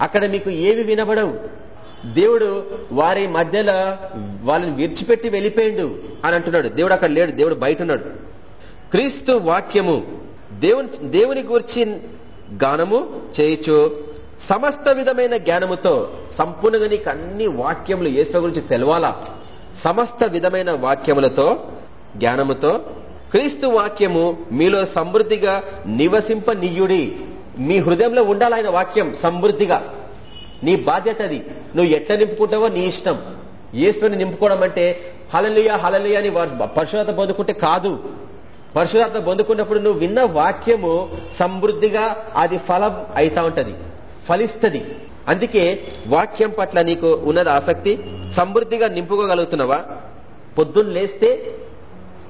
అక్కడ మీకు ఏవి వినబడవు? దేవుడు వారి మధ్యలో వాళ్ళని విడిచిపెట్టి వెళ్ళిపోయిండు అని అంటున్నాడు. దేవుడు అక్కడ లేడు. దేవుడు బయట ఉన్నాడు క్రీస్తు వాక్యము దేవుని దేవుని గురించి గానము చేయొచ్చు సమస్త విధమైన జ్ఞానముతో సంపూర్ణంగా నీకు అన్ని వాక్యములు ఏసుల గురించి తెలవాలా? సమస్త విధమైన వాక్యములతో జ్ఞానముతో క్రీస్తు వాక్యము మీలో సమృద్ధిగా నివసింపనీయుడి. మీ హృదయంలో ఉండాలి ఆయన వాక్యం సమృద్ధిగా. నీ బాధ్యత అది. నువ్వు ఎట్లా నింపుకుంటావో నీ ఇష్టం. ఏసుని నింపుకోవడం అంటే హలలియ హలలియ అని పరిశుభ్రత పొందుకుంటే కాదు. పరిశుభ్రత పొందుకున్నప్పుడు నువ్వు విన్న వాక్యము సమృద్ధిగా అది ఫలం అయితా ఉంటది. ఫలిస్తుంది. అందుకే వాక్యం పట్ల నీకు ఉన్నది ఆసక్తి. సమృద్ధిగా నింపుకోగలుగుతున్నావా? పొద్దున్న లేస్తే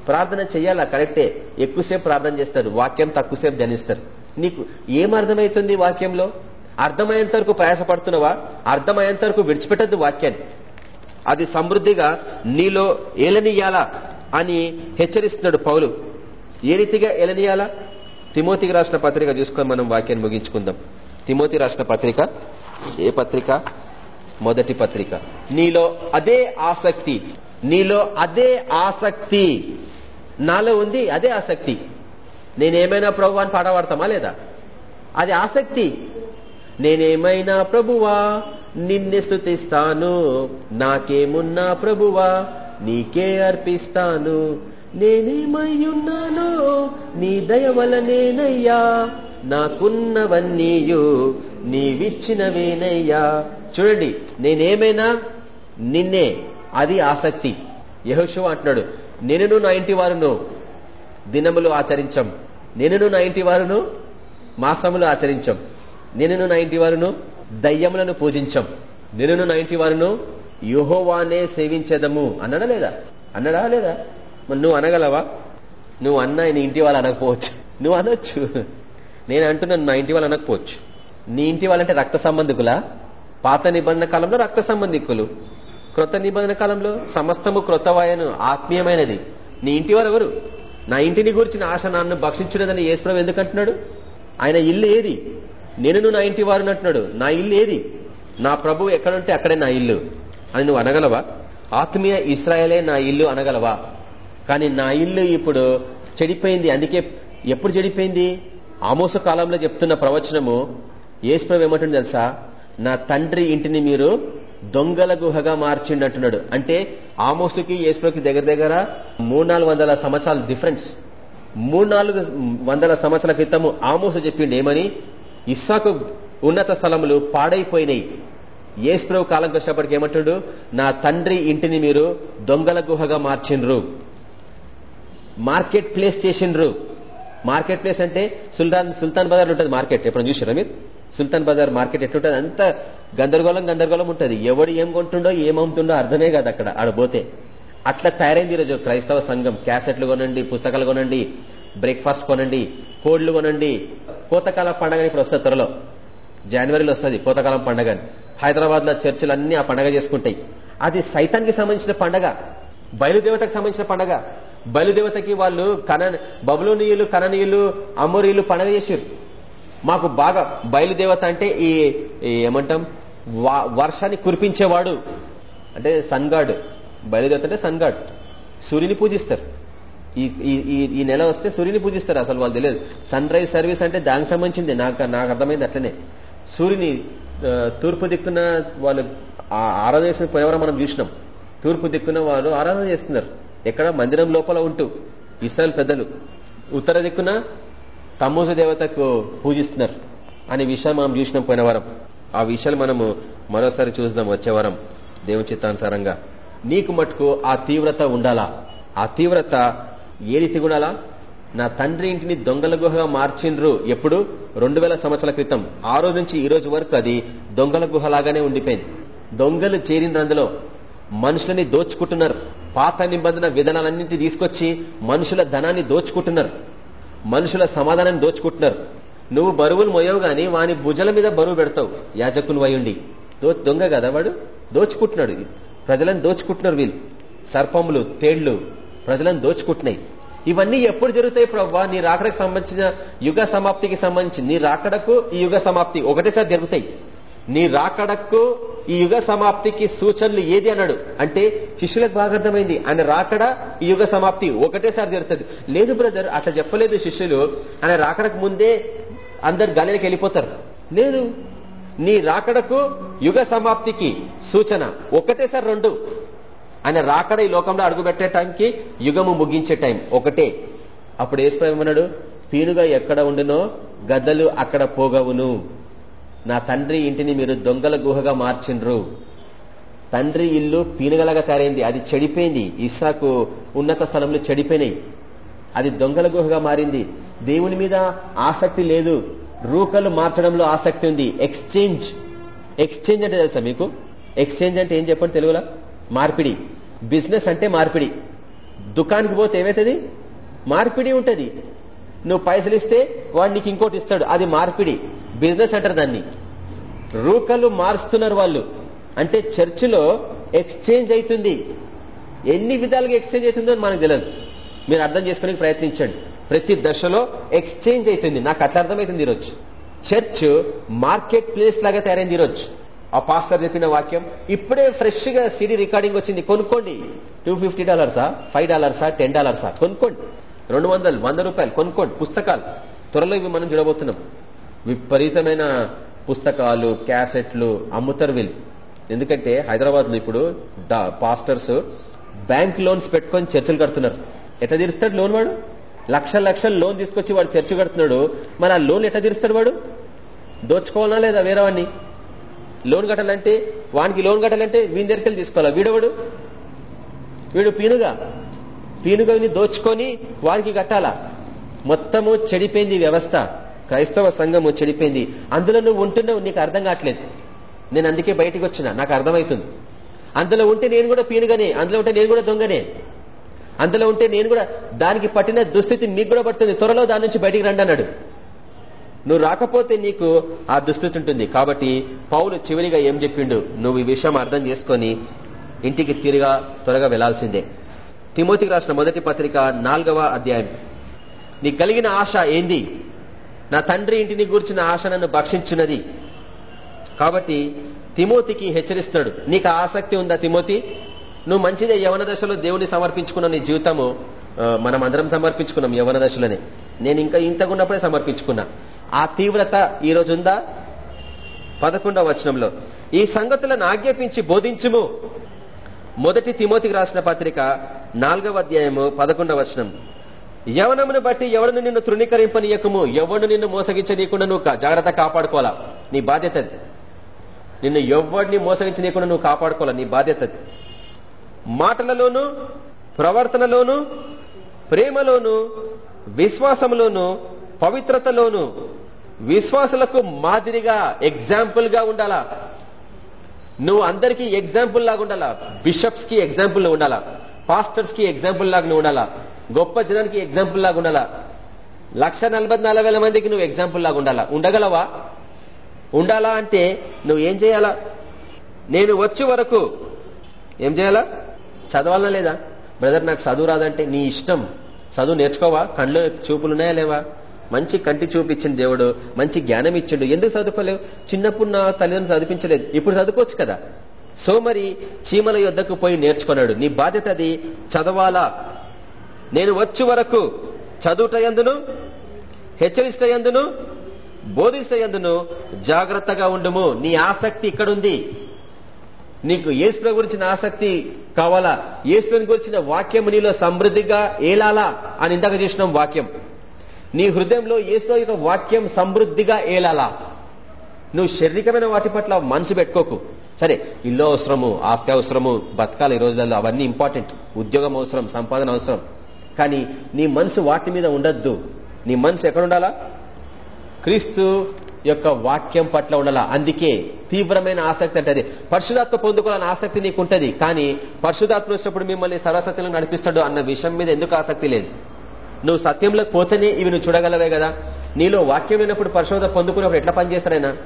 ప్రార్థన చెయ్యాలా కరెక్టే. ఎక్కువసేపు ప్రార్థన చేస్తారు. వాక్యం తక్కువసేపు ధ్యానిస్తారు. నీకు ఏం అర్థమవుతుంది వాక్యంలో? అర్థమయ్యేంత వరకు ప్రయాసపడుతున్నావా? అర్థమయ్యేంత వరకు విడిచిపెట్టద్దు వాక్యాన్ని అది సమృద్ధిగా నీలో ఏలనీయాలా అని హెచ్చరిస్తున్నాడు పౌలు. ఏ రీతిగా ఏలనియాలా? తిమోతికి రాసిన పత్రిక చూసుకొని మనం వాక్యాన్ని ముగించుకుందాం. తిమోతి రాసిన పత్రిక ఏ పత్రిక? మొదటి పత్రిక. నీలో అదే ఆసక్తి నీలో అదే ఆసక్తి. నాలో ఉంది అదే ఆసక్తి. నేనేమైనా ప్రభు అని పాట పాడతామా లేదా? అది ఆసక్తి. నేనేమైనా ప్రభువా? నిన్నే స్థుతిస్తాను నాకేమున్నా ప్రభువా? నీకే అర్పిస్తాను. నేనేమయ్యున్నానో? నీ దయవలనేనయ్యా నాకున్నవన్నీయు నీవిచ్చినవేనయ్యా. చూడండి నేనేమైనా? నిన్నే. అది ఆసక్తి. యహోషు అంటున్నాడు నేనును నా ఇంటి వారును దినములు ఆచరించం. నేనును నా ఇంటి వారును మాసములు ఆచరించం. నేను నా ఇంటి వారును దయ్యములను పూజించం. నేను నా ఇంటి వారును యుహోవానే సేవించేదము. అన్నడా లేదా? అన్నడా లేదా? నువ్వు అనగలవా? నువ్వు అన్నా నీ ఇంటి వాళ్ళు అనకపోవచ్చు. నువ్వు అనొచ్చు. నేను అంటున్నాను నా ఇంటి వాళ్ళు అనకపోవచ్చు. నీ ఇంటి వాళ్ళంటే రక్త సంబంధికులా? పాత నిబంధన కాలంలో రక్త సంబంధికులు. క్రొత్త నిబంధన కాలంలో సమస్తము క్రొత్తవాయను ఆత్మీయమైనది. నీ ఇంటి వారు ఎవరు? నా ఇంటిని గురించిన ఆశ నన్ను భక్షించినదని ఏసుప్రభు ఎందుకంటున్నాడు? ఆయన ఇల్లు ఏది? నేను నా ఇంటి వారు అంటున్నాడు నా ఇల్లు ఏది? నా ప్రభువు ఎక్కడుంటే అక్కడే నా ఇల్లు. అని నువ్వు అనగలవా? ఆత్మీయ ఇస్రాయలే నా ఇల్లు అనగలవా? కానీ నా ఇల్లు ఇప్పుడు చెడిపోయింది. అందుకే ఎప్పుడు చెడిపోయింది? ఆమోస కాలంలో చెప్తున్న ప్రవచనము ఏసుప్రభు ఏమంటుంది తెలుసా? నా తండ్రి ఇంటిని మీరు దొంగల గుహగా మార్చిండంటున్నాడు అంటే ఆమోసుకి ఏసుప్రభుకి దగ్గర దగ్గర మూడు నాలుగు వందల సంవత్సరాల డిఫరెన్స్ మూడు నాలుగు వందల సంవత్సరాల క్రితము ఆమోసు చెప్పిండు ఏమని? ఇస్సాకు ఉన్నత స్థలములు పాడైపోయినాయి. యేసుప్రభు కాలంకి వచ్చేప్పటికి ఏమంటాడు? నా తండ్రి ఇంటిని మీరు దొంగల గుహగా మార్చిండ్రు. మార్కెట్ ప్లేస్ చేసిండ్రు. మార్కెట్ ప్లేస్ అంటే సుల్తాన్ సుల్తాన్ బజార్ ఉంటుంది మార్కెట్. ఎప్పుడు చూసారా మీరు? సుల్తాన్ బజార్ మార్కెట్ ఎట్లుంటుంది? అంత గందరగోళం గందరగోళం ఉంటుంది. ఎవడు ఏం కొంటుండో ఏమవుతుండో అర్థమే కాదు అక్కడ. ఆడ పోతే. అట్లా తయారైంది ఈరోజు క్రైస్తవ సంఘం. క్యాసెట్లు కొనండి పుస్తకాలు కొనండి బ్రేక్ఫాస్ట్ కొనండి కోడ్లు కొనండి కోతకాల పండగ ఇప్పుడు వస్తుంది త్వరలో. జనవరిలో వస్తుంది కోతకాలం పండగ హైదరాబాద్లో చర్చిలన్నీ ఆ పండగ చేసుకుంటాయి. అది సైతానికి సంబంధించిన పండగ. బయలుదేవతకు సంబంధించిన పండగ. బయలుదేవతకి వాళ్ళు కన బబులోనీయులు కననీయులు అమ్మోరీయులు పండగ చేసారు మాకు బాగా బయలుదేవత అంటే ఈ ఏమంటాం? వర్షాన్ని కురిపించేవాడు. అంటే సన్గాడ్ బయలుదేవత అంటే సన్గాడ్ సూర్యుని పూజిస్తారు. ఈ ఈ నెల వస్తే సూర్యుని పూజిస్తారు అసలు వాళ్ళు తెలియదు. సన్ రైజ్ సర్వీస్ అంటే దానికి సంబంధించింది నాకు నాకు అర్థమైంది అట్లనే. సూర్యుని తూర్పు దిక్కున వాళ్ళు ఆరాధన చేసిన పోయేవారు మనం చూసినాం. తూర్పు దిక్కున వాళ్ళు ఆరాధన చేస్తున్నారు. ఎక్కడ? మందిరం లోపల ఉంటూ. ఇస్రాయల్ పెద్దలు. ఉత్తర దిక్కున తమ్మూజ దేవతకు పూజిస్తున్నారు అనే విషయం మనం చూసినాం పోయిన వారం ఆ విషయాలు మనము మరోసారి చూద్దాం వచ్చే వారం దేవుని చిత్తానుసారంగా. నీకు మటుకు ఆ తీవ్రత ఉండాలా? ఆ తీవ్రత ఏది తిగుడాలా నా తండ్రి ఇంటిని దొంగల గుహగా మార్చిండ్రు. ఎప్పుడు? రెండు వేల సంవత్సరాల క్రితం. ఆ రోజు నుంచి ఈ రోజు వరకు అది దొంగల గుహలాగానే ఉండిపోయింది. దొంగలు చేరిండ్రు అందులో. మనుషులని దోచుకుంటున్నారు. పాత నిబంధన విధానాలన్నింటి తీసుకొచ్చి మనుషుల ధనాన్ని దోచుకుంటున్నారు. మనుషుల సమాధానాన్ని దోచుకుంటున్నారు. నువ్వు బరువులు మొయ్యవు గాని వాని భుజల మీద బరువు పెడతావు. యాజకులు వయుండి దొంగ కదా వాడు? దోచుకుంటున్నాడు ప్రజలను దోచుకుంటున్నారు వీళ్ళు. సర్పములు తేళ్ళు ప్రజలను దోచుకుంటున్నాయి. ఇవన్నీ ఎప్పుడు జరుగుతాయి ప్రవ్వా? నీ రాకడకు సంబంధించిన యుగ సమాప్తికి సంబంధించి. నీ రాకడకు ఈ యుగ సమాప్తి ఒకటేసారి జరుగుతాయి. నీ రాకడకు ఈ యుగ సమాప్తికి సూచనలు ఏది అన్నాడు? అంటే శిష్యులకు బాగా అర్థమైంది. ఆయన రాకడ ఈ యుగ సమాప్తి ఒకటేసారి జరుగుతుంది. లేదు బ్రదర్ అట్లా చెప్పలేదు శిష్యులు. ఆయన రాకడకు ముందే అందరు గాలికి వెళ్ళిపోతారు. లేదు. నీ రాకడకు యుగ సమాప్తికి సూచన. ఒకటేసారి రెండు. ఆయన రాకడ ఈ లోకంలో అడుగుపెట్టే టైంకి యుగము ముగించే టైం. ఒకటే. అప్పుడు ఏసుప్రభున్నాడు పీనుగా ఎక్కడ ఉండునో గద్దలు అక్కడ పోగవును. నా తండ్రి ఇంటిని మీరు దొంగల గుహగా మార్చిండ్రు తండ్రి ఇల్లు పీనుగలాగా తయారైంది. అది చెడిపోయింది. ఇస్సాకు ఉన్నత స్థలంలో చెడిపోయినాయి. అది దొంగల గుహగా మారింది. దేవుని మీద ఆసక్తి లేదు. రూకలు మార్చడంలో ఆసక్తి ఉంది. ఎక్స్చేంజ్. ఎక్స్చేంజ్ అంటే తెలుసా మీకు? ఎక్స్చేంజ్ అంటే ఏం చెప్పండి తెలుగులో? మార్పిడి. బిజినెస్ అంటే మార్పిడి. దుకాణానికి పోతే ఏమవుతుంది మార్పిడి ఉంటుంది. నువ్వు పైసలు ఇస్తే వాడు నీకు ఇంకోటి ఇస్తాడు. అది మార్పిడి. బిజినెస్ అంటారు దాన్ని. రూకలు మారుస్తున్నారు వాళ్ళు. అంటే చర్చిలో ఎక్స్చేంజ్ అవుతుంది. ఎన్ని విధాలుగా ఎక్స్చేంజ్ అవుతుందో మనకు తెలియదు. మీరు అర్థం చేసుకునే ప్రయత్నించండి. ప్రతి దశలో ఎక్స్చేంజ్ అవుతుంది. నాకు అట్లా అర్థమవుతుంది ఈరోజు. చర్చ్ మార్కెట్ ప్లేస్ లాగా తయారైంది ఈరోజు. ఆ పాస్టర్ చెప్పిన వాక్యం ఇప్పుడే ఫ్రెష్గా సిడీ రికార్డింగ్ వచ్చింది కొనుక్కోండి. టూ ఫిఫ్టీ డాలర్సా ఫైవ్ డాలర్సా టెన్ డాలర్సా కొనుక్కోండి. రెండు వందలు వంద రూపాయలు కొనుక్కోండి పుస్తకాలు. త్వరలో ఇవి మనం చూడబోతున్నాం. విపరీతమైన పుస్తకాలు క్యాసెట్లు అమ్ముతారు వీళ్ళు. ఎందుకంటే హైదరాబాద్లో ఇప్పుడు పాస్టర్స్ బ్యాంక్ లోన్స్ పెట్టుకొని చర్చలు కడుతున్నారు. ఎట్లా తీరుస్తాడు లోన్ వాడు? లక్షల లక్షల లోన్ తీసుకొచ్చి వాడు చర్చ కడుతున్నాడు. మరి ఆ లోన్ ఎట్లా తీరుస్తాడు వాడు? దోచుకోవాలా లేదా వేరేవాడిని లోన్ కట్టాలంటే వానికి లోన్ కట్టాలంటే వీని దగ్గరికి తీసుకోవాలా? వీడవడు? వీడు పీనుగా. పీనుగని దోచుకొని వారికి కట్టాలా? మొత్తము చెడిపోయింది వ్యవస్థ. క్రైస్తవ సంఘము చెడిపోయింది. అందులో నువ్వు ఉంటున్నావు నీకు అర్థం కావట్లేదు. నేను అందుకే బయటకు వచ్చిన నాకు అర్థమవుతుంది. అందులో ఉంటే నేను కూడా పీనుగనే అందులో ఉంటే నేను కూడా దొంగనే. అందులో ఉంటే నేను కూడా దానికి పట్టిన దుస్థితి మీకు కూడా పడుతుంది. త్వరలో దాని నుంచి బయటికి రండి అన్నాడు. నువ్వు రాకపోతే నీకు ఆ దుస్థితి ఉంటుంది. కాబట్టి పౌలు చివరిగా ఏం చెప్పిండు? నువ్వు ఈ విషయం అర్థం చేసుకొని ఇంటికి తిరిగా త్వరగా వెళ్ళాల్సిందే. తిమోతికి రాసిన మొదటి పత్రిక నాలుగవ అధ్యాయం. నీకు కలిగిన ఆశ ఏంది? నా తండ్రి ఇంటిని గూర్చిన ఆశ నన్ను భక్షించున్నది. కాబట్టి తిమోతికి హెచ్చరిస్తున్నాడు నీకు ఆసక్తి ఉందా తిమోతి? నువ్వు మంచిదే. యవన దశలో దేవుని సమర్పించుకున్న నీ జీవితము మనం అందరం సమర్పించుకున్నాం యవన దశలోనే. నేను ఇంకా ఇంతకున్నప్పుడే సమర్పించుకున్నా. ఆ తీవ్రత ఈ రోజుందా? పదకొండవ వచనంలో ఈ సంగతులను ఆజ్ఞాపించి బోధించుము. మొదటి తిమోతికి రాసిన పత్రిక నాలుగవ అధ్యాయము పదకొండవ వచనం యవనమును బట్టి ఎవరిని నిన్ను తృణీకరింపనీయకము? ఎవడు నిన్ను మోసగించనీయకుండా నువ్వు జాగ్రత్త కాపాడుకోవాలా? నీ బాధ్యత నిన్ను ఎవడిని మోసగించనీయకుండా నువ్వు కాపాడుకోవాలా? నీ బాధ్యత మాటలలోను ప్రవర్తనలోను ప్రేమలోను విశ్వాసంలోను పవిత్రతలోను విశ్వాసులకు మాదిరిగా ఎగ్జాంపుల్గా ఉండాలా? నువ్వు అందరికీ ఎగ్జాంపుల్ లాగా ఉండాలా? బిషప్స్కి ఎగ్జాంపుల్ ఉండాలా? పాస్టర్స్కి ఎగ్జాంపుల్ లాగా ఉండాలా? గొప్ప జనానికి ఎగ్జాంపుల్ లాగా ఉండాలా? లక్ష మందికి నువ్వు ఎగ్జాంపుల్ లాగా ఉండాలా? ఉండగలవా? ఉండాలా అంటే నువ్వు ఏం చేయాలా? నేను వచ్చే వరకు ఏం చేయాలా? చదవాలనా లేదా? బ్రదర్ నాకు చదువు రాదంటే నీ ఇష్టం. చదువు నేర్చుకోవా? కళ్ళు చూపులున్నాయా లేవా? మంచి కంటి చూపించిన దేవుడు మంచి జ్ఞానం ఇచ్చిండు ఎందుకు చదువుకోలేవు చిన్నప్పుడు నా తల్లిదండ్రులు చదివించలేదు ఇప్పుడు చదువుకోవచ్చు కదా. సో మరి చీమల యొద్దకు పోయి నేర్చుకున్నాడు. నీ బాధ్యత అది. చదవాలా? నేను వచ్చి వరకు చదువుటయందును హెచ్చరిస్తయందును బోధిస్తయందును జాగ్రత్తగా ఉండుము. నీ ఆసక్తి ఇక్కడుంది. నీకు ఏసుల గురించిన ఆసక్తి కావాలా? ఏసుని గురించిన వాక్యం నీలో సమృద్ధిగా ఏలాలా? అని ఇందాక చూసినాం వాక్యం. నీ హృదయంలో ఏసో యొక్క వాక్యం సమృద్ధిగా ఏలాలా? నువ్వు శారీరకమైన వాటి పట్ల మనసు పెట్టుకోకు. సరే ఇల్లు అవసరము ఆస్తి అవసరము బతకాలి ఈ రోజులలో అవన్నీ ఇంపార్టెంట్. ఉద్యోగం అవసరం సంపాదన అవసరం. కానీ నీ మనసు వాటి మీద ఉండద్దు. నీ మనసు ఎక్కడ ఉండాలా? క్రీస్తు యొక్క వాక్యం పట్ల ఉండాలా? అందుకే తీవ్రమైన ఆసక్తి అంటే పరిశుధాత్మ పొందుకోవాలని ఆసక్తి నీకు కానీ పరిశుధాత్మ వచ్చినప్పుడు మిమ్మల్ని సరస్వతిలో నడిపిస్తాడు అన్న విషయం మీద ఎందుకు ఆసక్తి లేదు? నువ్వు సత్యంలోకి పోతేనే ఇవి నువ్వు చూడగలవే కదా? నీలో వాక్యం అయినప్పుడు పరిశోధ పొందుకున్నప్పుడు ఎట్లా పనిచేస్తాడైనా?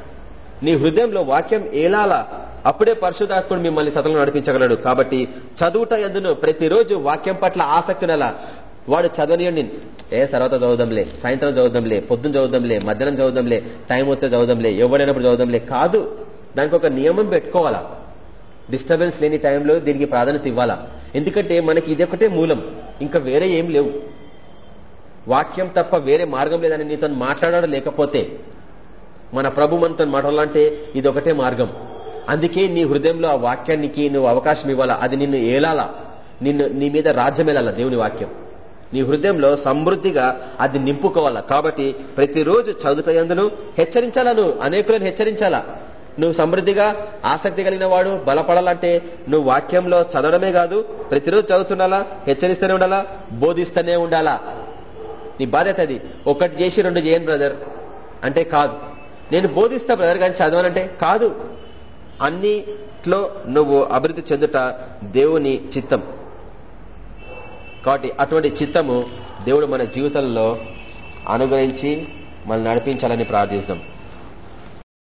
నీ హృదయంలో వాక్యం ఏలాలా? అప్పుడే పరిశుధాత్ముడు మిమ్మల్ని సతలను నడిపించగలడు. కాబట్టి చదువుట ఎందును ప్రతిరోజు వాక్యం పట్ల ఆసక్తి నెల వాడు చదవనియండి. ఏ తర్వాత చదువుదాంలే. సాయంత్రం చదువుదాంలే. పొద్దున చదువుదాంలే. మధ్యాహ్నం చదువుదాంలే. టైం వస్తే చదువుదాంలే. ఎవడైనప్పుడు చదువుదాంలే. కాదు. దానికి ఒక నియమం పెట్టుకోవాలా? డిస్టర్బెన్స్ లేని టైంలో దీనికి ప్రాధాన్యత ఇవ్వాలా? ఎందుకంటే మనకి ఇది మూలం. ఇంకా వేరే ఏం లేవు. వాక్యం తప్ప వేరే మార్గం లేదని నీతో మాట్లాడడం లేకపోతే మన ప్రభు మనతో మాట్లాడాలంటే ఇది ఒకటే మార్గం. అందుకే నీ హృదయంలో ఆ వాక్యానికి నువ్వు అవకాశం ఇవ్వాలా? అది నిన్ను ఏలాలా? నిన్ను నీ మీద రాజ్యం ఏలాలా దేవుని వాక్యం? నీ హృదయంలో సమృద్ధిగా అది నింపుకోవాలా? కాబట్టి ప్రతిరోజు చదువుతయందును హెచ్చరించాలా నువ్వు? అనేకులను హెచ్చరించాలా? నువ్వు సమృద్ధిగా ఆసక్తి కలిగిన వాడు బలపడాలంటే నువ్వు వాక్యంలో చదవడమే కాదు ప్రతిరోజు చదువుతుండాలా హెచ్చరిస్తూనే ఉండాలా? బోధిస్తూనే ఉండాలా? నీ బాధ్యత అది. ఒకటి చేసి రెండు చేయను బ్రదర్ అంటే కాదు. నేను బోధిస్తా బ్రదర్ కానీ చదవనంటే కాదు. అన్నిట్లో నువ్వు అభివృద్ధి చెందుట దేవుని చిత్తం. కాబట్టి అటువంటి చిత్తము దేవుడు మన జీవితంలో అనుగ్రహించి మనల్ని నడిపించాలని ప్రార్థిస్తాం.